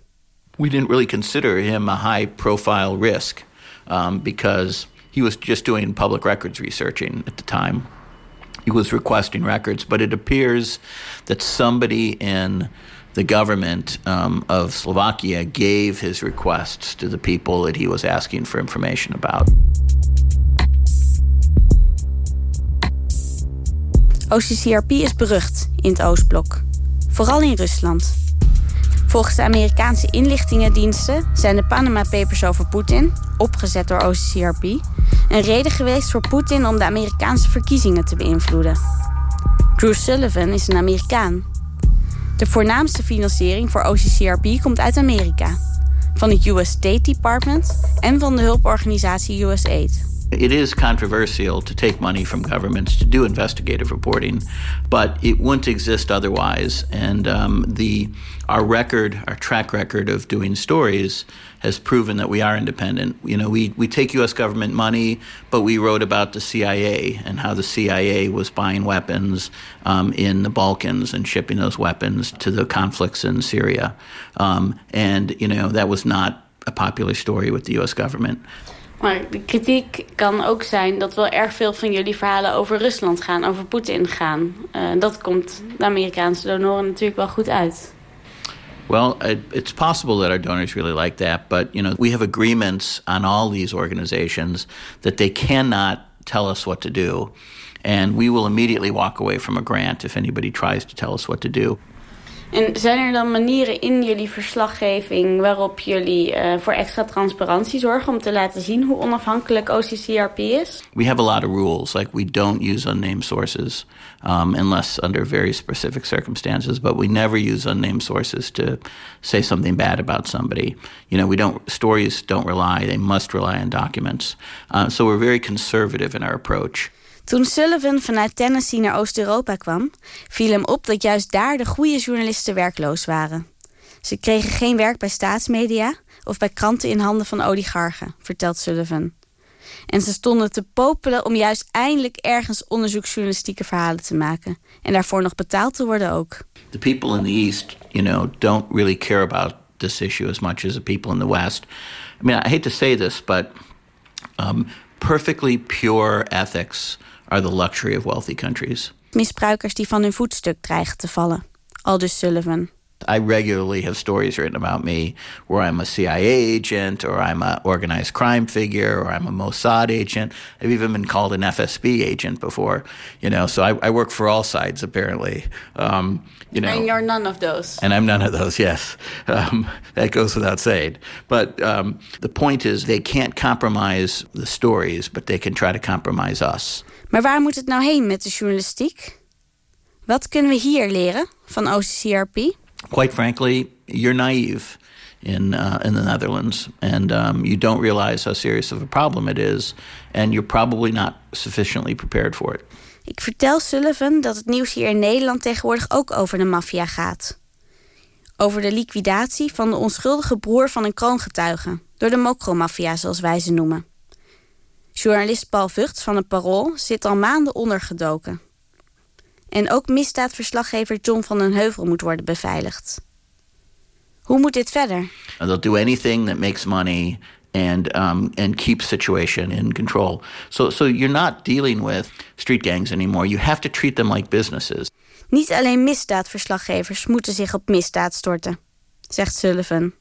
S19: We didn't really consider him a high profile risk um, because he was just doing public records researching at the time. He was requesting records, but it appears that somebody in the government um, of Slovakia gave his requests to the people that he was asking for information about.
S21: OCCRP is berucht in het Oostblok, vooral in Rusland. Volgens de Amerikaanse inlichtingendiensten zijn de Panama Papers over Poetin, opgezet door OCCRP, een reden geweest voor Poetin om de Amerikaanse verkiezingen te beïnvloeden. Drew Sullivan is een Amerikaan. De voornaamste financiering voor OCCRP komt uit Amerika, van het US State Department en van de hulporganisatie USAID.
S19: It is controversial to take money from governments to do investigative reporting, but it wouldn't exist otherwise. And um, the our record, our track record of doing stories, has proven that we are independent. You know, we we take U.S. government money, but we wrote about the CIA and how the CIA was buying weapons um, in the Balkans and shipping those weapons to the conflicts in Syria. Um, and you know, that was not a popular story with the U.S. government.
S21: Maar de kritiek kan ook zijn dat wel erg veel van jullie verhalen over Rusland gaan, over Poetin gaan. Uh, dat komt de Amerikaanse donoren natuurlijk wel goed uit.
S19: Well, it's possible that our donors really like that, but you know, we have agreements on all these organizations that they cannot tell us what to do. And we will immediately walk away from a grant if anybody tries to tell us what to do.
S21: En zijn er dan manieren in jullie verslaggeving waarop jullie uh, voor extra transparantie zorgen om te laten zien hoe onafhankelijk OCCRP is?
S19: We have a lot of rules, like we don't use unnamed sources um, unless under very specific circumstances, but we never use unnamed sources to say something bad about somebody. You know, we don't stories don't rely; they must rely on documents. Uh, so we're very conservative in our approach.
S21: Toen Sullivan vanuit Tennessee naar Oost-Europa kwam, viel hem op dat juist daar de goede journalisten werkloos waren. Ze kregen geen werk bij staatsmedia of bij kranten in handen van oligarchen, vertelt Sullivan. En ze stonden te popelen om juist eindelijk ergens onderzoeksjournalistieke verhalen te maken. En daarvoor nog betaald te worden ook.
S19: The people in the East, you know, don't really care about this issue as much as the people in the West. I mean, I hate to say this, but um, perfectly pure ethics are the luxury of wealthy countries.
S21: Misbruikers die van hun voetstuk dreigen te vallen. Aldus Sullivan.
S19: I regularly have stories written about me where I'm a CIA agent or I'm an organized crime figure or I'm a Mossad agent. I've even been called an FSB agent before, you know, so I, I work for all sides apparently. Um, you know,
S21: and you're none of those.
S19: And I'm none of those, yes. Um, that goes without saying. But um, the point is, they can't compromise the stories, but they can try to compromise us.
S21: Maar waar moet het nou heen met de journalistiek? Wat kunnen we hier leren van OCCRP?
S19: quite frankly, you're naive in uh, in the Netherlands, and um, you don't realize how serious of a problem it is, and you're probably not sufficiently prepared for it.
S21: Ik vertel Sullivan dat het nieuws hier in Nederland tegenwoordig ook over de maffia gaat. Over de liquidatie van de onschuldige broer van een kroongetuige door de mokromafia, zoals wij ze noemen. Journalist Paul Vught van het Parool zit al maanden ondergedoken. En ook misdaadverslaggever John van den Heuvel moet worden beveiligd. Hoe moet dit verder?
S19: They'll do anything that makes money and um, and keeps situation in control. So so you're not dealing with street gangs anymore. You have to treat them like businesses.
S21: Niet alleen misdaadverslaggevers moeten zich op misdaad storten, zegt Sullivan.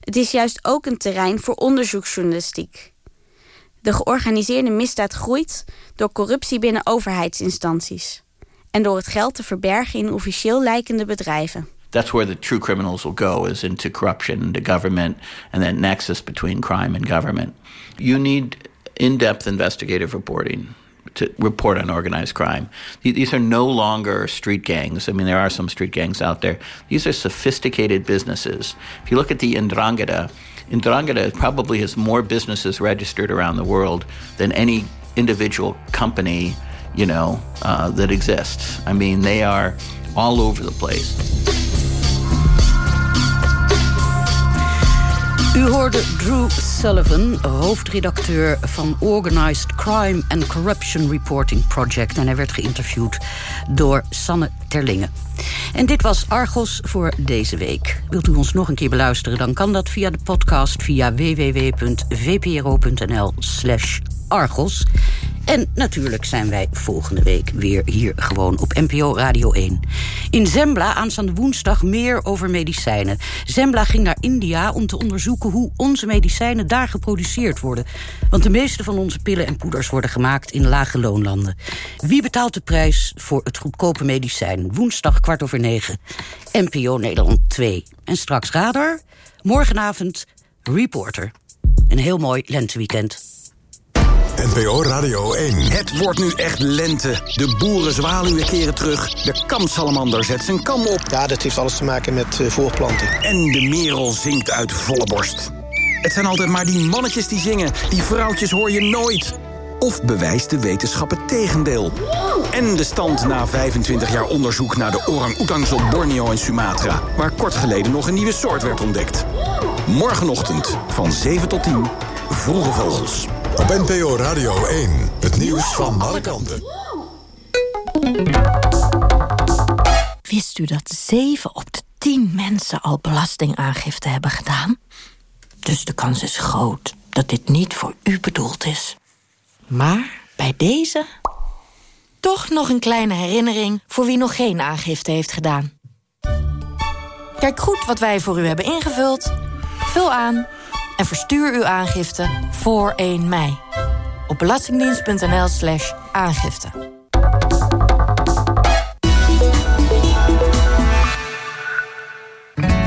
S21: Het is juist ook een terrein voor onderzoeksjournalistiek. De georganiseerde misdaad groeit door corruptie binnen overheidsinstanties en door het geld te verbergen in officieel lijkende bedrijven.
S19: That's where the true criminals will go is into corruption, the government, and that nexus between crime and government. You need in-depth investigative reporting to report on organized crime. These are no longer street gangs. I mean, there are some street gangs out there. These are sophisticated businesses. If you look at the Ndrangheta, Ndrangheta probably has more businesses registered around the world than any individual company you know, uh, that exists. I mean, they are all over the place.
S2: U hoorde Drew Sullivan, hoofdredacteur van Organized Crime and Corruption Reporting Project. En hij werd geïnterviewd door Sanne Terlingen. En dit was Argos voor deze week. Wilt u ons nog een keer beluisteren, dan kan dat via de podcast via www.vpro.nl/slash Argos. En natuurlijk zijn wij volgende week weer hier gewoon op NPO Radio 1. In Zembla aanstaande woensdag meer over medicijnen. Zembla ging naar India om te onderzoeken hoe onze medicijnen daar geproduceerd worden. Want de meeste van onze pillen en poeders worden gemaakt in lage loonlanden. Wie betaalt de prijs voor het goedkope medicijn? Woensdag kwart over negen. NPO Nederland 2. En straks radar. Morgenavond Reporter. Een heel mooi lenteweekend.
S1: NPO Radio 1.
S8: Het wordt nu echt lente. De boerenzwaluwen keren terug. De kamsalamander zet zijn kam op.
S24: Ja, dat heeft alles te maken met uh, voorplanting.
S8: En de merel zingt uit volle borst. Het zijn altijd maar die mannetjes die zingen. Die vrouwtjes hoor je nooit. Of bewijst de wetenschap het tegendeel? En de stand na 25 jaar onderzoek naar de orang-oetangs op Borneo en Sumatra... waar kort geleden nog een nieuwe soort werd ontdekt. Morgenochtend van 7 tot 10, Vroege Vogels.
S1: Op NPO Radio 1, het nieuws van alle kanten.
S25: Wist u dat 7 op de 10 mensen al belastingaangifte hebben gedaan? Dus de kans is groot dat dit niet voor u bedoeld is. Maar bij deze toch nog een kleine herinnering voor wie nog geen aangifte heeft gedaan. Kijk goed wat wij voor u hebben ingevuld. Vul aan en verstuur uw aangifte voor 1 mei.
S5: op belastingdienst.nl slash aangifte.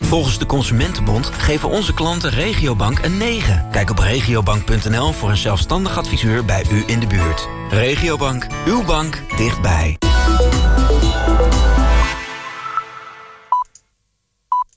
S3: Volgens de Consumentenbond geven onze klanten Regiobank een 9. Kijk op regiobank.nl voor een zelfstandig adviseur bij u in de buurt. Regiobank, uw bank dichtbij.